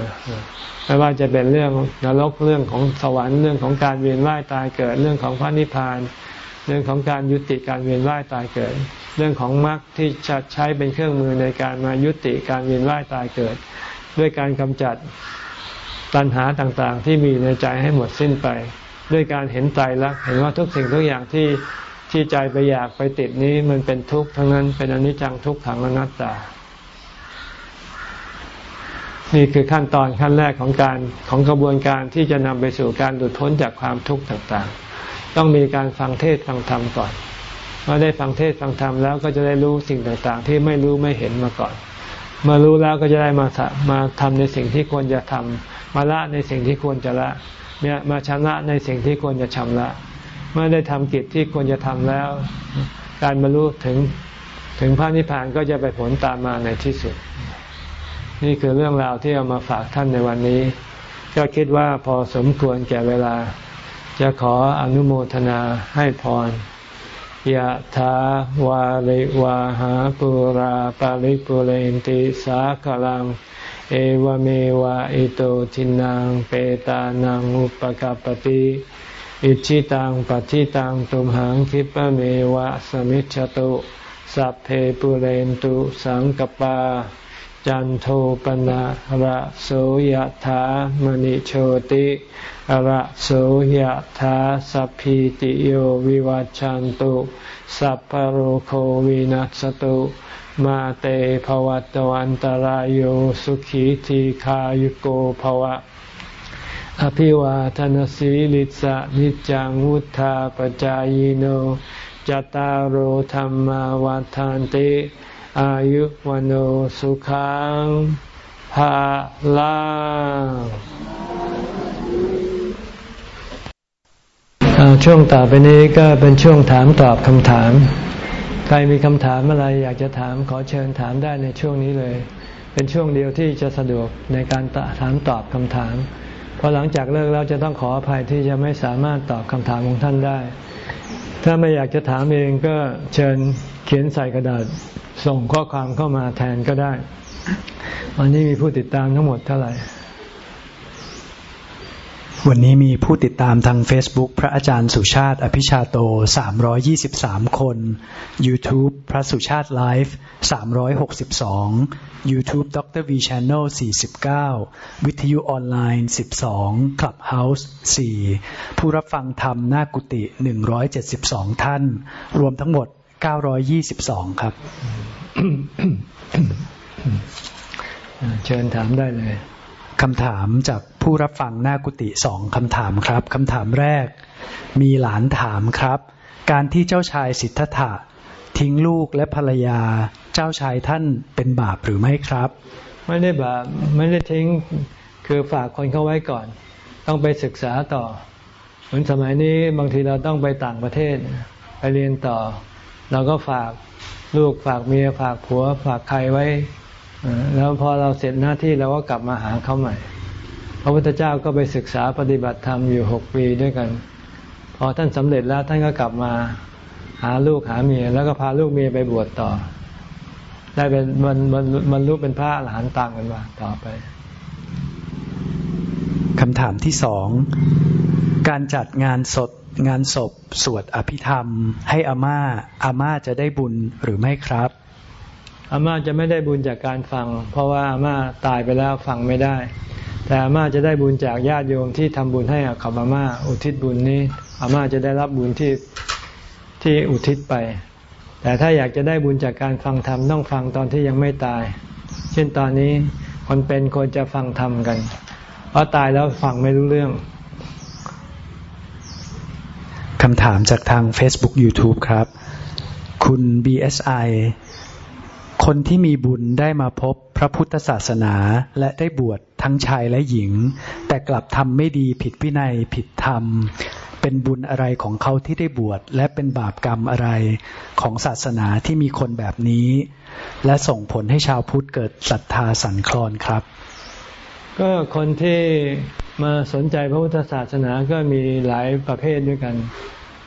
ไม่ว่าจะเป็นเรื่องนรกเรื่องของสวรรค์เรื่องของการเวียนว่ายตายเกิดเรื่องของพระนิพพาน เรื่องของการยุติการเวียนว่ายตายเกิด เรื่องของมรรคที่จะใช้เป็นเครื่องมือในการมายุติการเวียนว่ายตายเกิด ด้วยการกำจัด ปัญหาต่างๆ ที่มีในใจให้หมดสิ้นไป ด้วยการเห็นใจรักเห็นว่าทุกสิ่งทุกอย่างที่ที่ใจไปอยากไปติดนี้มันเป็นทุกข์ทั้งนั้นเป็นอนิจจังทุกขังอนัตตา นี่คือขั้นตอนขั้นแรกของการของกระบวนการที่จะนำไปสู่การหลุดพ้นจากความทุกข์ต่างๆ ต้องมีการฟังเทศฟังธรรมก่อนเมื่อได้ฟังเทศฟังธรรมแล้วก็จะได้รู้สิ่งต่างๆ ที่ไม่รู้ไม่เห็นมาก่อนเมื่อรู้แล้วก็จะได้มามาทำในสิ่งที่ควรจะทำ มาละในสิ่งที่ควรจะละเนี่ยมาชำระในสิ่งที่ควรจะชำระ เมื่อได้ทำกิจที่ควรจะทำแล้ว การบรรลุถึงถึงพระนิพพานก็จะไปผลตามมาในที่สุด นี่คือเรื่องราวที่เอามาฝากท่านในวันนี้ ก็คิดว่าพอสมควรแก่เวลา จะขออนุโมทนาให้พรยะถาวาริวาหาปุราปาริปุเรนติสากลัง เอวเมวะอิโตทินังเปตานังอุปกปติอิชิตังปฏิตังตุมหังคิปะเมวะสมิจฉตุสัพเพปุเรนตุสังกปา จันโทปนะระโสยธามณิโชติระโสยธาสัพพิติโยวิวัจจันตุ สัพพโรโควินัสตุ มาเตภวัตวันตารโยสุขีทีขายุโกภวะ อภิวาทนสีลิสะนิจังวุธาปจายโนจตารโหธรรมวาทานติ อายุวันสุขังภาลังช่วงต่อไปนี้ก็เป็นช่วงถามตอบคำถาม ครมีคำถามอะไรอยากจะถามขอเชิญถามได้ในช่วงนี้เลย เป็นช่วงเดียวที่จะสะดวกในการถามตอบคำถาม เพราะหลังจากเลิกแล้วจะต้องขออภัยที่จะไม่สามารถตอบคำถามของท่านได้ ถ้าไม่อยากจะถามเองก็เชิญเขียนใส่กระดาษส่งข้อความเข้ามาแทนก็ได้ วันนี้มีผู้ติดตามทั้งหมดเท่าไหร่ วันนี้มีผู้ติดตามทาง Facebook พระอาจารย์สุชาติ อภิชาโต 323 คน YouTube พระสุชาติไลฟ์ 362 YouTube ดร V Channel 49 วิทยุออนไลน์ 12 Clubhouse 4 ผู้รับฟังธรรมหน้ากุฏิ 172 ท่าน รวมทั้งหมดเก้าร้อยยี่สิบสองครับ เชิญถามได้เลย คำถามจากผู้รับฟังหน้ากุฏิสองคำถามครับคำถามแรก มีหลานถามครับ การที่เจ้าชายสิทธัตถะทิ้งลูกและภรรยา เจ้าชายท่านเป็นบาปหรือไม่ครับ ไม่ได้บาปไม่ได้ทิ้งคือฝากคนเขาไว้ก่อน ต้องไปศึกษาต่อ เหมือนสมัยนี้บางทีเราต้องไปต่างประเทศ ไปเรียนต่อ เราก็ฝากลูกฝากเมียฝากผัวฝากใครไว้ แล้วพอเราเสร็จหน้าที่เราก็กลับมาหาเขาใหม่ พระพุทธเจ้าก็ไปศึกษาปฏิบัติธรรมอยู่หกปีด้วยกัน พอท่านสำเร็จแล้วท่านก็กลับมาหาลูกหาเมียแล้วก็พาลูกเมียไปบวชต่อ ได้เป็นมันมันมันรู้เป็นพระหลานต่างกันมาต่อไปคำถามที่สอง การจัดงานสดงานศพ สวดอภิธรรม ให้อาม่าอาม่าจะได้บุญหรือไม่ครับ อาม่าจะไม่ได้บุญจากการฟัง เพราะว่าอาม่าตายไปแล้วฟังไม่ได้ แต่อาม่าจะได้บุญจากญาติโยมที่ทำบุญให้กับอาม่าอุทิศบุญนี้อาม่าจะได้รับบุญที่ที่อุทิศไป แต่ถ้าอยากจะได้บุญจากการฟังธรรมต้องฟังตอนที่ยังไม่ตาย เช่นตอนนี้คนเป็นควรจะฟังธรรมกัน เพราะตายแล้วฟังไม่รู้เรื่องคำถามจากทาง Facebook YouTube ครับ คุณ BSI คนที่มีบุญได้มาพบพระพุทธศาสนาและได้บวชทั้งชายและหญิง แต่กลับทำไม่ดีผิดวินัยผิดธรรม เป็นบุญอะไรของเขาที่ได้บวชและเป็นบาปกรรมอะไรของศาสนาที่มีคนแบบนี้ และส่งผลให้ชาวพุทธเกิดศรัทธาสันคลอนครับ ก็คนที่มาสนใจพระพุทธศาสนาก็มีหลายประเภทด้วยกัน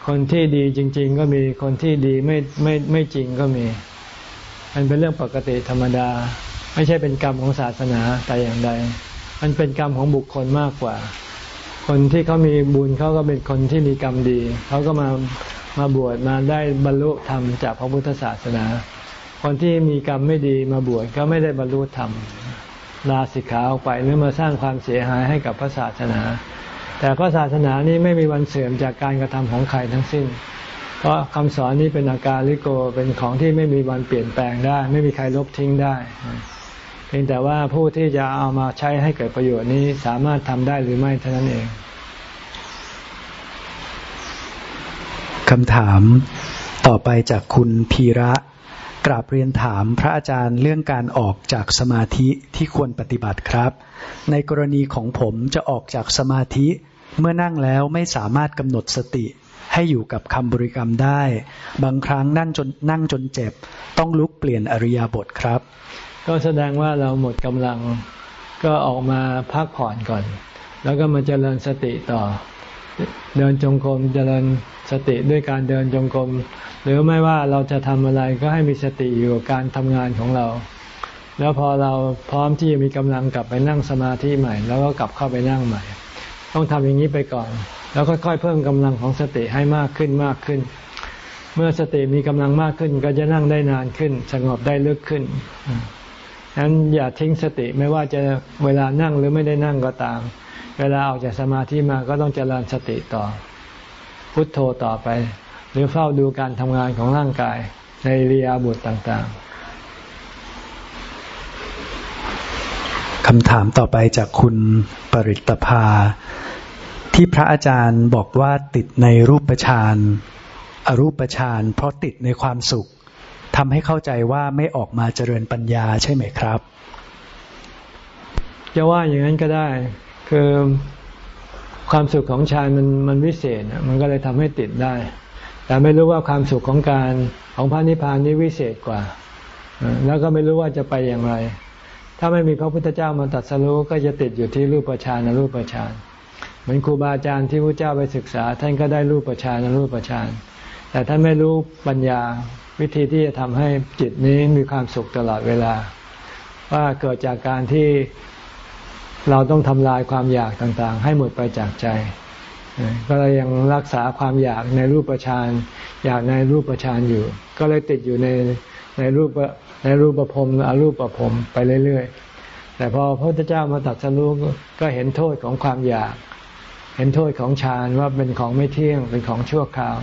คนที่ดีจริง ๆ ก็มีคนที่ดีไม่ไม่ไม่จริงก็มี มันเป็นเรื่องปกติธรรมดา ไม่ใช่เป็นกรรมของศาสนาแต่อย่างใด มันเป็นกรรมของบุคคลมากกว่า คนที่เขามีบุญเขาก็เป็นคนที่มีกรรมดี เขาก็มามาบวชมาได้บรรลุธรรมจากพระพุทธศาสนา คนที่มีกรรมไม่ดีมาบวชก็ไม่ได้บรรลุธรรมลาสิกขาออกไปหรือมาสร้างความเสียหายให้กับพระศาสนา แต่พระศาสนานี้ไม่มีวันเสื่อมจากการกระทำของใครทั้งสิ้น เพราะคำสอนนี้เป็นอาการลิโกเป็นของที่ไม่มีวันเปลี่ยนแปลงได้ ไม่มีใครลบทิ้งได้เพียงแต่ว่าผู้ที่จะเอามาใช้ให้เกิดประโยชน์นี้สามารถทำได้หรือไม่เท่านั้นเองคำถามต่อไปจากคุณพีระกราบเรียนถามพระอาจารย์เรื่องการออกจากสมาธิที่ควรปฏิบัติครับ ในกรณีของผมจะออกจากสมาธิเมื่อนั่งแล้วไม่สามารถกำหนดสติ ให้อยู่กับคำบริกรรมได้ บางครั้งนั่งจนนั่งจนเจ็บ ต้องลุกเปลี่ยนอริยบทครับ ก็แสดงว่าเราหมดกำลังก็ออกมาพักผ่อนก่อน แล้วก็มาเจริญสติต่อ เดินจงกรมเจริญสติด้วยการเดินจงกรมหรือไม่ว่าเราจะทำอะไรก็ให้มีสติอยู่กับการทำงานของเรา แล้วพอเราพร้อมที่จะมีกำลังกลับไปนั่งสมาธิใหม่ แล้วก็กลับเข้าไปนั่งใหม่ ต้องทำอย่างนี้ไปก่อน แล้วค่อยๆเพิ่มกำลังของสติให้มากขึ้นมากขึ้น เมื่อสติมีกำลังมากขึ้นก็จะนั่งได้นานขึ้น สงบได้ลึกขึ้นนั้นอย่าทิ้งสติไม่ว่าจะเวลานั่งหรือไม่ได้นั่งก็ตาม เวลาออกจากสมาธิมาก็ต้องเจริญสติต่อ พุทโธต่อไป หรือเฝ้าดูการทำงานของร่างกายในเรียบุตรต่างๆคำถามต่อไปจากคุณปริตภา ที่พระอาจารย์บอกว่าติดในรูปฌานอรูปฌานเพราะติดในความสุขทำให้เข้าใจว่าไม่ออกมาเจริญปัญญาใช่ไหมครับจะว่าอย่างนั้นก็ได้ คือความสุขของฌานมันมันวิเศษมันก็เลยทำให้ติดได้ แต่ไม่รู้ว่าความสุขของการของพระนิพพานนี้วิเศษกว่า แล้วก็ไม่รู้ว่าจะไปอย่างไร ถ้าไม่มีพระพุทธเจ้ามาตัดสรู้ก็จะติดอยู่ที่รูปฌานนรูปฌาน เหมือนครูบาอาจารย์ที่พระเจ้าไปศึกษา ท่านก็ได้รูปฌานรูปฌานแต่ท่านไม่รู้ปัญญาวิธีที่จะทำให้จิตนี้มีความสุขตลอดเวลา ว่าเกิดจากการที่เราต้องทำลายความอยากต่างๆ ให้หมดไปจากใจ ก็เลยยังรักษาความอยากในรูปฌานอยากในรูปฌานอยู่ ก็เลยติดอยู่ในในรูปในรูปประพรมอรูปประพรมไปเรื่อยๆแต่พอพระพุทธเจ้ามาตัดสรุปก็เห็นโทษของความอยาก เห็นโทษของฌานว่าเป็นของไม่เที่ยงเป็นของชั่วคราว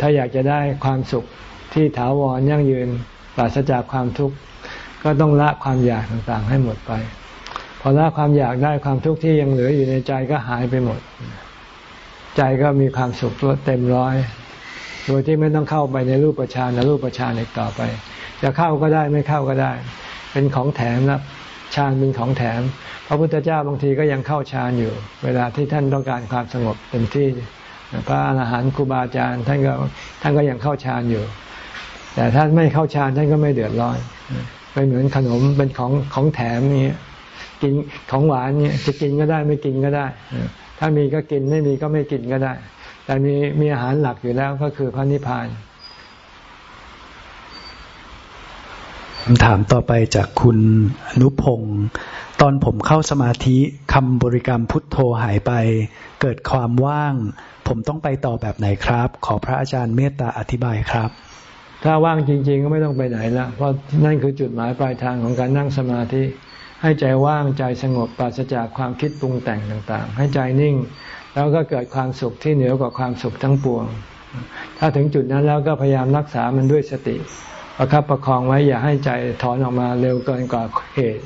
ถ้าอยากจะได้ความสุขที่ถาวรยั่งยืนปราศจากความทุกข์ก็ต้องละความอยากต่างๆ ให้หมดไป พอละความอยากได้ความทุกข์ที่ยังเหลืออยู่ในใจก็หายไปหมด ใจก็มีความสุขเต็มร้อย โดยที่ไม่ต้องเข้าไปในรูปประชานในรูปประชานอีกต่อไป จะเข้าก็ได้ไม่เข้าก็ได้ เป็นของแถมนะ ฌานเป็นของแถม พระพุทธเจ้าบางทีก็ยังเข้าฌานอยู่ เวลาที่ท่านต้องการความสงบเต็มที่ พระอรหันต์ครูบาอาจารย์ท่านก็ท่านก็ยังเข้าฌานอยู่ แต่ท่านไม่เข้าฌานท่านก็ไม่เดือดร้อนไปเหมือนขนมเป็นของของแถมนี่กินของหวานเนี่ยจะกินก็ได้ไม่กินก็ได้ ถ้ามีก็กินไม่มีก็ไม่กินก็ได้ แต่มีมีอาหารหลักอยู่แล้วก็คือพระนิพพาน คำถามต่อไปจากคุณนุพงศ์ตอนผมเข้าสมาธิคำบริกรรมพุทโธหายไป เกิดความว่าง ผมต้องไปต่อแบบไหนครับ ขอพระอาจารย์เมตตาอธิบายครับ ถ้าว่างจริง ๆ ก็ไม่ต้องไปไหนละเพราะนั่นคือจุดหมายปลายทางของการนั่งสมาธิ ให้ใจว่างใจสงบปราศจากความคิดปรุงแต่งต่างๆ ให้ใจนิ่ง แล้วก็เกิดความสุขที่เหนือกว่าความสุขทั้งปวง ถ้าถึงจุดนั้นแล้วก็พยายามรักษามันด้วยสติ ประคับประคองไว้อย่าให้ใจถอนออกมาเร็วเกินกว่าเหตุ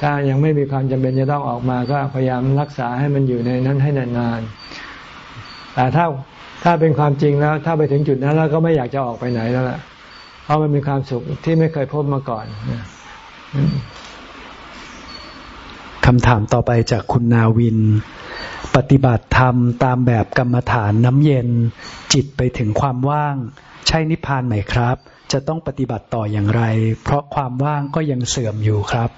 ถ้ายังไม่มีความจำเป็นจะต้องออกมาก็พยายามรักษาให้มันอยู่ในนั้นให้นานๆแต่ถ้าถ้าเป็นความจริงแล้ว ถ้าไปถึงจุดนั้นแล้วก็ไม่อยากจะออกไปไหนแล้วล่ะ เพราะมันมีความสุขที่ไม่เคยพบมาก่อนคำถามต่อไปจากคุณนาวิน ปฏิบัติธรรมตามแบบกรรมฐานน้ำเย็น จิตไปถึงความว่าง ใช่นิพพานไหมครับ จะต้องปฏิบัติต่ออย่างไร เพราะความว่างก็ยังเสื่อมอยู่ครับ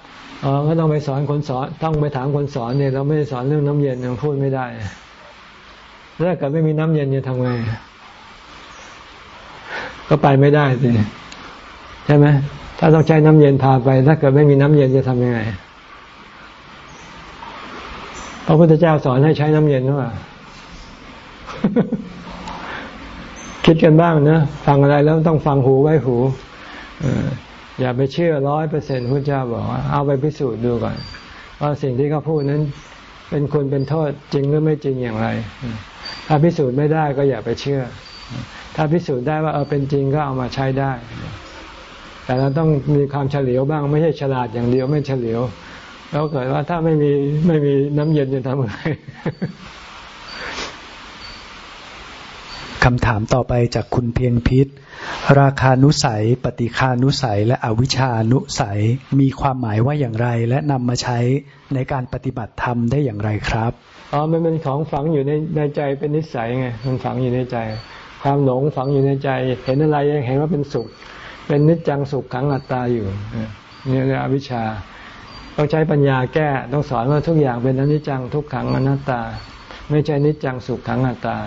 อ๋อก็ต้องไปสอนคนสอนต้องไปถามคนสอนเนี่ยเราไม่ได้สอนเรื่องน้ำเย็นยังพูดไม่ได้ถ้าเกิดไม่มีน้ำเย็นจะทำไงก็ไปไม่ได้สิใช่ไหมถ้าต้องใช้น้ำเย็นพาไป ถ้าเกิดไม่มีน้ำเย็นจะทำยังไงพระพุทธเจ้าสอนให้ใช้น้ำเย็นหรือเปล่า คิดกันบ้างนะ ฟังอะไรแล้วต้องฟังหูไว้หูอย่าไปเชื่อร้อยเปอร์เซ็นต์พระเจ้าบอกว่าเอาไปพิสูจน์ดูก่อน ว่าสิ่งที่เขาพูดนั้นเป็นคุณเป็นโทษจริงหรือไม่จริงอย่างไร ถ้าพิสูจน์ไม่ได้ก็อย่าไปเชื่อ ถ้าพิสูจน์ได้ว่าเออเป็นจริงก็เอามาใช้ได้ แต่เราต้องมีความเฉลียวบ้างไม่ใช่ฉลาดอย่างเดียวไม่เฉลียว แล้วเกิดว่าถ้าไม่มีไม่มีน้ำเย็นจะทำอะไร คำถามต่อไปจากคุณเพียงพิษ ราคานุสัย ปฏิคานุสัย และอวิชานุสัยมีความหมายว่าอย่างไร และนำมาใช้ในการปฏิบัติธรรมได้อย่างไรครับอ๋อมันเป็นของฝังอยู่ในในใจเป็นนิสัยไงมันฝังอยู่ในใจ ความหลงฝังอยู่ในใจ เห็นอะไรยังเห็นว่าเป็นสุข เป็นนิจจังสุขขังอัตตาอยู่นี่เรียกอวิชชาต้องใช้ปัญญาแก้ต้องสอนว่าทุกอย่างเป็นอนิจจังทุกขังอนัตตา ไม่ใช่นิจจังสุขขังอัตตา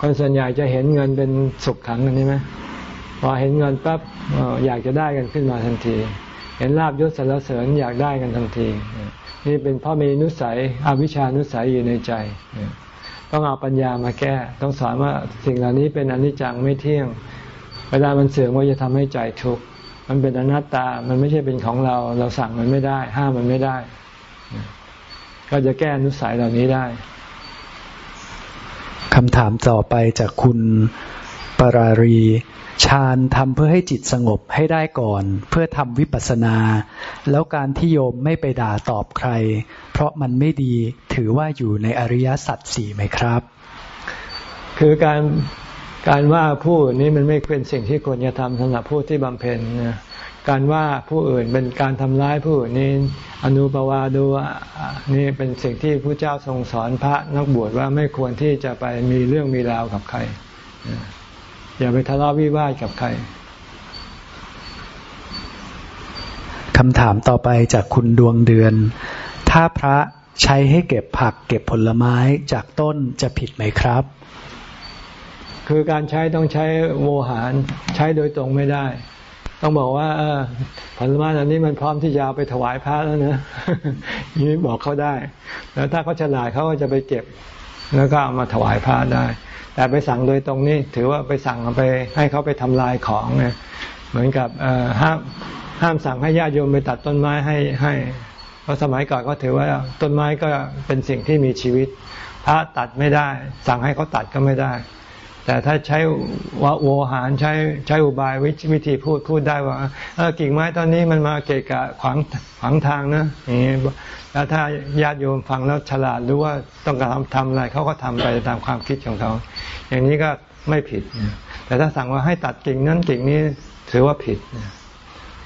คนส่วนใหญ่จะเห็นเงินเป็นสุขขังกันใช่ไหมพอเห็นเงินปั๊บอยากจะได้กันขึ้นมาทันที เห็นลาบยศสรรเสริญอยากได้กันทันที นี่เป็นเพราะมีนุสัยอวิชานุสัยอยู่ในใจ ต้องเอาปัญญามาแก้ ต้องสอนว่าสิ่งเหล่านี้เป็นอนิจจังไม่เที่ยง เวลามันเสื่อมก็จะทำให้ใจทุกข์มันเป็นอนัตตา มันไม่ใช่เป็นของเรา เราสั่งมันไม่ได้ ห้ามมันไม่ได้ ก็จะแก้นุสัยเหล่านี้ได้ คำถามต่อไปจากคุณปรารีฌานทำเพื่อให้จิตสงบให้ได้ก่อน เพื่อทำวิปัสสนา แล้วการที่โยมไม่ไปด่าตอบใคร เพราะมันไม่ดีถือว่าอยู่ในอริยสัจสี่ไหมครับ คือการการว่าผู้นี้มันไม่เป็นสิ่งที่ควรจะทำสำหรับผู้ที่บำเพ็ญนะ การว่าผู้อื่นเป็นการทำร้ายผู้อื่นนี่อนุปวาดูนี่เป็นสิ่งที่พระเจ้าทรงสอนพระนักบวชว่าไม่ควรที่จะไปมีเรื่องมีราวกับใคร อย่าไปทะเลาะวิวาทกับใครคำถามต่อไปจากคุณดวงเดือน ถ้าพระใช้ให้เก็บผักเก็บผลไม้จากต้นจะผิดไหมครับ คือการใช้ต้องใช้โวหารใช้โดยตรงไม่ได้ ต้องบอกว่าผลไม้อันนี้มันพร้อมที่จะเอาไปถวายพระแล้วนะนี่บอกเขาได้ แล้วถ้าเขาฉลาดเขาก็จะไปเก็บ แล้วก็เอามาถวายพระได้ แต่ไปสั่งโดยตรงนี้ถือว่าไปสั่งไปให้เขาไปทำลายของไงเหมือนกับห้ามห้ามสั่งให้ญาติโยมไปตัดต้นไม้ให้ให้ เพราะสมัยก่อนก็ถือว่าต้นไม้ก็เป็นสิ่งที่มีชีวิต พระตัดไม่ได้ สั่งให้เขาตัดก็ไม่ได้ แต่ถ้าใช้วโวหารใช้ใช้อุบายวิธีพูดพูดได้ว่าเออกิ่งไม้ตอนนี้มันมาเกะกะขวางขวางทางนะอย่างนี้แล้วถ้าญาติโยมฟังแล้วฉลาดรู้ว่าต้องการทำอะไรเขาก็ทำไปตามความคิดของเขา อย่างนี้ก็ไม่ผิด แต่ถ้าสั่งว่าให้ตัดกิ่งนั้นกิ่งนี้ถือว่าผิด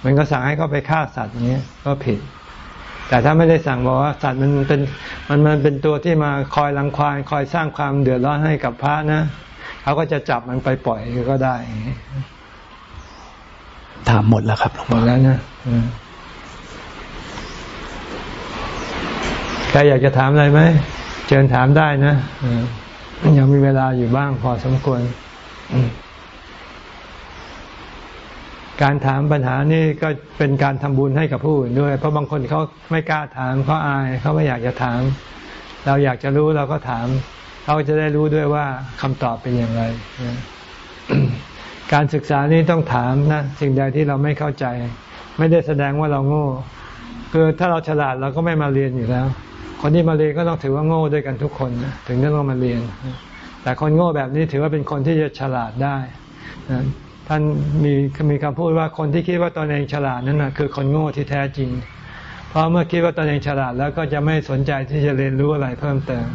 มันก็สั่งให้เขาไปฆ่าสัตว์นี้ก็ผิด แต่ถ้าไม่ได้สั่งบอกว่าสัตว์มันเป็นมันมันเป็นตัวที่มาคอยรังควานคอยสร้างความเดือดร้อนให้กับพระนะ เขาก็จะจับมันไปปล่อยก็ได้ถามหมดแล้วครับหมดแล้วนะใครอยากจะถามอะไรไหมเชิญถามได้นะยังมีเวลาอยู่บ้างพอสมควร การถามปัญหานี่ก็เป็นการทำบุญให้กับผู้อื่นด้วย เพราะบางคนเขาไม่กล้าถามเขาอายเขาไม่อยากจะถาม เราอยากจะรู้เราก็ถาม เขาจะได้รู้ด้วยว่าคำตอบเป็นอย่างไร การศึกษานี่ต้องถามนะ สิ่งใดที่เราไม่เข้าใจ ไม่ได้แสดงว่าเราโง่ คือถ้าเราฉลาดเราก็ไม่มาเรียนอยู่แล้ว คนที่มาเรียนก็ต้องถือว่าโง่ด้วยกันทุกคนถึงจะต้องมาเรียน แต่คนโง่แบบนี้ถือว่าเป็นคนที่จะฉลาดได้ท่านมีมีคำพูดว่าคนที่คิดว่าตนเองฉลาดนั้นนะคือคนโง่ที่แท้จริง เพราะเมื่อคิดว่าตนเองฉลาดแล้วก็จะไม่สนใจที่จะเรียนรู้อะไรเพิ่มเติม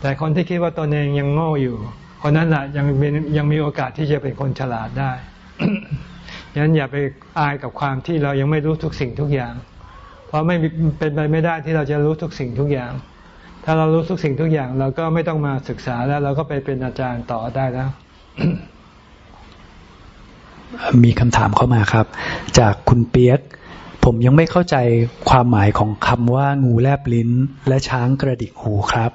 แต่คนที่คิดว่าตนเองยังโง่อยู่ คนนั้นแหละยังมียังมีโอกาสที่จะเป็นคนฉลาดได้ยั้นอย่าไปอายกับความที่เรายังไม่รู้ทุกสิ่งทุกอย่าง เพราะไม่เป็นไปไม่ได้ที่เราจะรู้ทุกสิ่งทุกอย่าง ถ้าเรารู้ทุกสิ่งทุกอย่าง เราก็ไม่ต้องมาศึกษาแล้วเราก็ไปเป็นอาจารย์ต่อได้แล้ว มีคำถามเข้ามาครับ จากคุณเปียกผมยังไม่เข้าใจความหมายของคำว่างูแลบลิ้น และช้างกระดิกหูครับ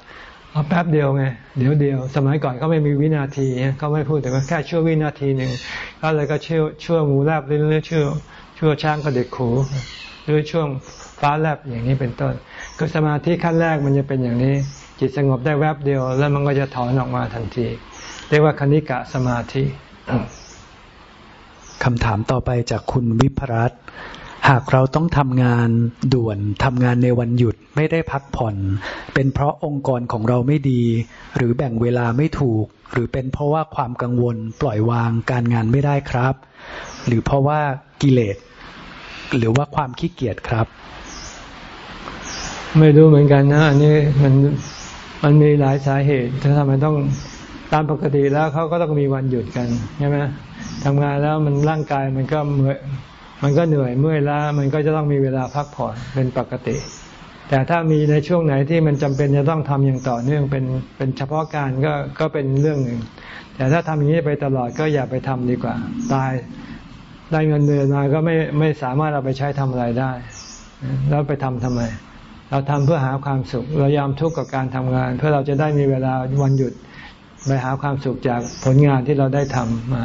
เอาแป๊บเดียวไงเดี๋ยวเดียว สมัยก่อนเขาไม่มีวินาทีเขาไม่พูดแต่ว่าแค่ชั่ววินาทีหนึ่งก็เลยก็เชื่อชั่วงูแลบลิ้นหรือชั่วชั่วช้างกระดิกหูหรือช่วงฟ้าแลบอย่างนี้เป็นต้นคือสมาธิขั้นแรกมันจะเป็นอย่างนี้ จิตสงบได้แวบเดียว แล้วมันก็จะถอนออกมาทันที เรียกว่าคณิกะสมาธิคำถามต่อไปจากคุณวิพรัต หากเราต้องทำงานด่วนทำงานในวันหยุดไม่ได้พักผ่อน เป็นเพราะองค์กรของเราไม่ดี หรือแบ่งเวลาไม่ถูก หรือเป็นเพราะว่าความกังวลปล่อยวางการงานไม่ได้ครับ หรือเพราะว่ากิเลส หรือว่าความขี้เกียจครับ ไม่รู้เหมือนกันนะ อันนี้มันมันมีหลายสาเหตุถ้าทำไมต้องตามปกติแล้วเขาก็ต้องมีวันหยุดกันใช่ไหมทำงานแล้วมันร่างกายมันก็เมื่อย มันก็เหนื่อยเมื่อยล้ามันก็จะต้องมีเวลาพักผ่อนเป็นปกติ แต่ถ้ามีในช่วงไหนที่มันจำเป็นจะต้องทำอย่างต่อเนื่องเป็นเป็นเฉพาะการก็ก็เป็นเรื่องหนึ่ง แต่ถ้าทำอย่างนี้ไปตลอดก็อย่าไปทำดีกว่า ตายได้เงินเดือนมาก็ไม่ไม่สามารถเอาไปใช้ทำอะไรได้ แล้วไปทำทำไม เราทำเพื่อหาความสุข เรายอมทุกข์กับการทำงาน เพื่อเราจะได้มีเวลาวันหยุดไปหาความสุขจากผลงานที่เราได้ทำมา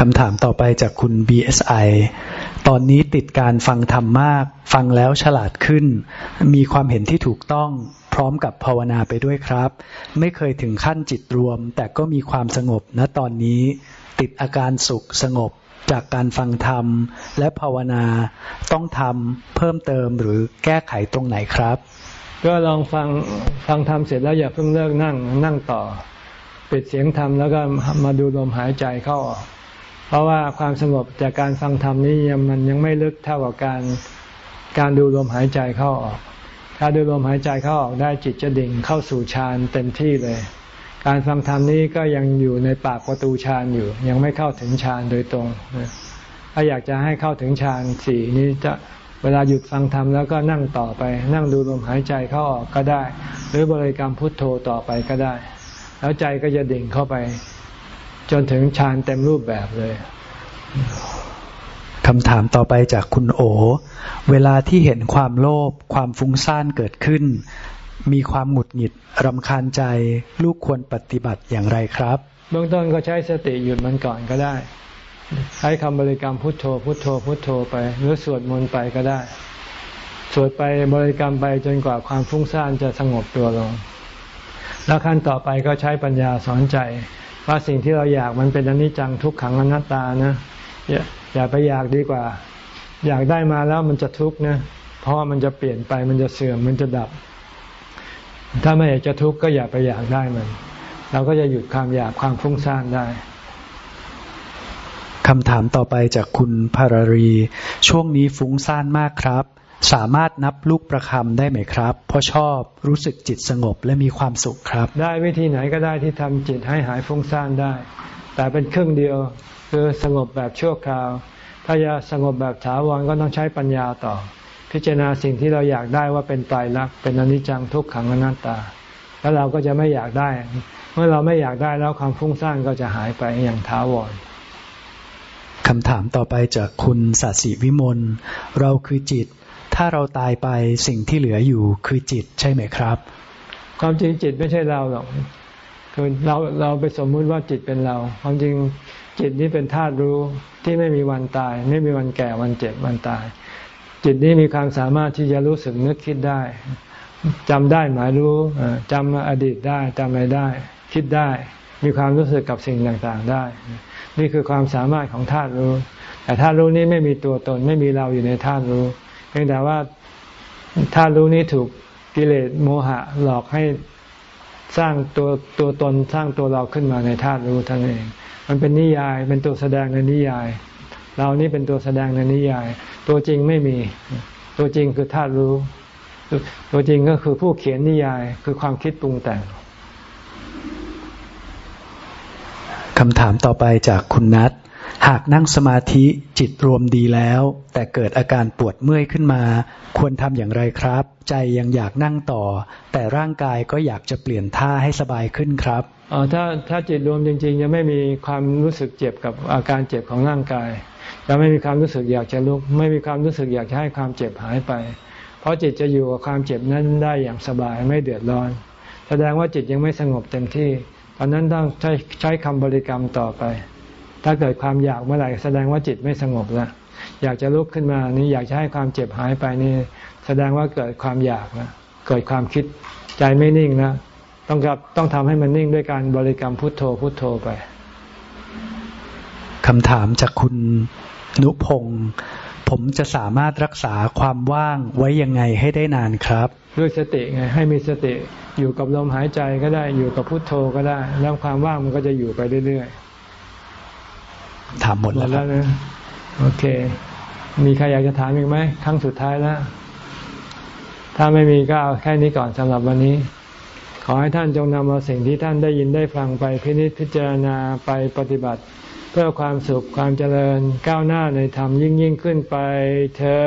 คำถามต่อไปจากคุณ BSI ตอนนี้ติดการฟังธรรมมาก ฟังแล้วฉลาดขึ้น มีความเห็นที่ถูกต้องพร้อมกับภาวนาไปด้วยครับ ไม่เคยถึงขั้นจิตรวม แต่ก็มีความสงบณตอนนี้ ติดอาการสุขสงบจากการฟังธรรม และภาวนาต้องทำเพิ่มเติมหรือแก้ไขตรงไหนครับ ก็ลองฟังฟังธรรมเสร็จแล้วอย่าเพิ่งเลิกนั่งนั่งต่อ ปิดเสียงธรรมแล้วก็มาดูลมหายใจเข้าออก เพราะว่าความสงบจากการฟังธรรมนี้ยังมันยังไม่ลึกเท่ากับการการดูลมหายใจเข้าออก ถ้าดูลมหายใจเข้าออกได้จิตจะดิ่งเข้าสู่ฌานเต็มที่เลย การฟังธรรมนี้ก็ยังอยู่ในปากประตูฌานอยู่ ยังไม่เข้าถึงฌานโดยตรง ถ้าอยากจะให้เข้าถึงฌานสี่นี้จะเวลาหยุดฟังธรรมแล้วก็นั่งต่อไป นั่งดูลมหายใจเข้าออกก็ได้ หรือบริกรรมพุทโธต่อไปก็ได้ แล้วใจก็จะดิ่งเข้าไป จนถึงฌานเต็มรูปแบบเลยคำถามต่อไปจากคุณโอ เวลาที่เห็นความโลภความฟุ้งซ่านเกิดขึ้น มีความหงุดหงิดรำคาญใจ ลูกควรปฏิบัติอย่างไรครับ เบื้องต้นก็ใช้สติหยุดมันก่อนก็ได้ ใช้คำบริกรรมพุทโธ พุทโธ พุทโธไป หรือสวดมนต์ไปก็ได้ สวดไปบริกรรมไปจนกว่าความฟุ้งซ่านจะสงบตัวลง แล้วขั้นต่อไปก็ใช้ปัญญาสอนใจ ว่าสิ่งที่เราอยากมันเป็นอนิจจังทุกขังอนัตตานะอย่าอย่าไปอยากดีกว่า อยากได้มาแล้วมันจะทุกข์นะเพราะมันจะเปลี่ยนไปมันจะเสื่อมมันจะดับ ถ้าไม่อยากจะทุกข์ก็อย่าไปอยากได้มัน เราก็จะหยุดความอยากความฟุ้งซ่านได้คำถามต่อไปจากคุณภารรี ช่วงนี้ฟุ้งซ่านมากครับ สามารถนับลูกประคำได้ไหมครับ เพราะชอบรู้สึกจิตสงบและมีความสุขครับ ได้วิธีไหนก็ได้ที่ทำจิตให้หายฟุ้งซ่านได้ แต่เป็นครึ่งเดียวคือสงบแบบชั่วคราว ถ้าจะสงบแบบถาวรก็ต้องใช้ปัญญาต่อ พิจารณาสิ่งที่เราอยากได้ว่าเป็นตายรักเป็นอนิจจังทุกขังอนัตตา แล้วเราก็จะไม่อยากได้ เมื่อเราไม่อยากได้แล้วความฟุ้งซ่านก็จะหายไปอย่างถาวรคำถามต่อไปจากคุณสัสิวิมลเราคือจิต ถ้าเราตายไปสิ่งที่เหลืออยู่คือจิตใช่ไหมครับ ความจริงจิตไม่ใช่เราหรอกคือเราเราไปสมมุติว่าจิตเป็นเรา ความจริงจิตนี้เป็นธาตุรู้ที่ไม่มีวันตาย ไม่มีวันแก่วันเจ็บวันตาย จิตนี้มีความสามารถที่จะรู้สึกนึกคิดได้จำได้หมายรู้จำอดีตได้จำอะไรได้ คิดได้ มีความรู้สึกกับสิ่งต่างๆได้ นี่คือความสามารถของธาตุรู้ แต่ธาตุรู้นี้ไม่มีตัวตน ไม่มีเราอยู่ในธาตุรู้ เพียงแต่ว่าธาตุรู้นี้ถูกกิเลสโมหะหลอกให้สร้างตัวตัวตนสร้างตัวเราขึ้นมาในธาตุรู้ทั้งเอง มันเป็นนิยาย เป็นตัวแสดงในนิยาย เรานี่เป็นตัวแสดงในนิยาย ตัวจริงไม่มี ตัวจริงคือธาตุรู้ ตัวจริงก็คือผู้เขียนนิยายคือความคิดปรุงแต่งคำถามต่อไปจากคุณนัท หากนั่งสมาธิจิตรวมดีแล้ว แต่เกิดอาการปวดเมื่อยขึ้นมา ควรทำอย่างไรครับ ใจยังอยากนั่งต่อ แต่ร่างกายก็อยากจะเปลี่ยนท่าให้สบายขึ้นครับอ๋อถ้าถ้าจิตรวมจริงๆจะไม่มีความรู้สึกเจ็บกับอาการเจ็บของร่างกายจะไม่มีความรู้สึกอยากจะลุก ไม่มีความรู้สึกอยากจะให้ความเจ็บหายไป เพราะจิตจะอยู่กับความเจ็บนั้นได้อย่างสบายไม่เดือดร้อน แสดงว่าจิตยังไม่สงบเต็มที่ ตอนนั้นต้องใช้ใช้คำบริกรรมต่อไป ถ้าเกิดความอยากเมื่อไหร่แสดงว่าจิตไม่สงบแล้วอยากจะลุกขึ้นมานี่อยากจะให้ความเจ็บหายไปนี่ แสดงว่าเกิดความอยากนะเกิดความคิดใจไม่นิ่งนะต้องกับต้องทำให้มันนิ่งด้วยการบริกรรมพุทโธพุทโธไปคำถามจากคุณนุพงศ์ผมจะสามารถรักษาความว่างไว้ยังไงให้ได้นานครับด้วยสติไงให้มีสติอยู่กับลมหายใจก็ได้อยู่กับพุทโธก็ได้แล้วความว่างมันก็จะอยู่ไปเรื่อยๆ ถามหมดแล้วนะโอเค มีใครอยากจะถามอีกไหมครั้งสุดท้ายแล้วถ้าไม่มีก็เอาแค่นี้ก่อนสำหรับวันนี้ ขอให้ท่านจงนำเอาสิ่งที่ท่านได้ยินได้ฟังไปพินิจพิจารณาไปปฏิบัติ เพื่อความสุขความเจริญก้าวหน้าในธรรมยิ่งยิ่งขึ้นไปเธอ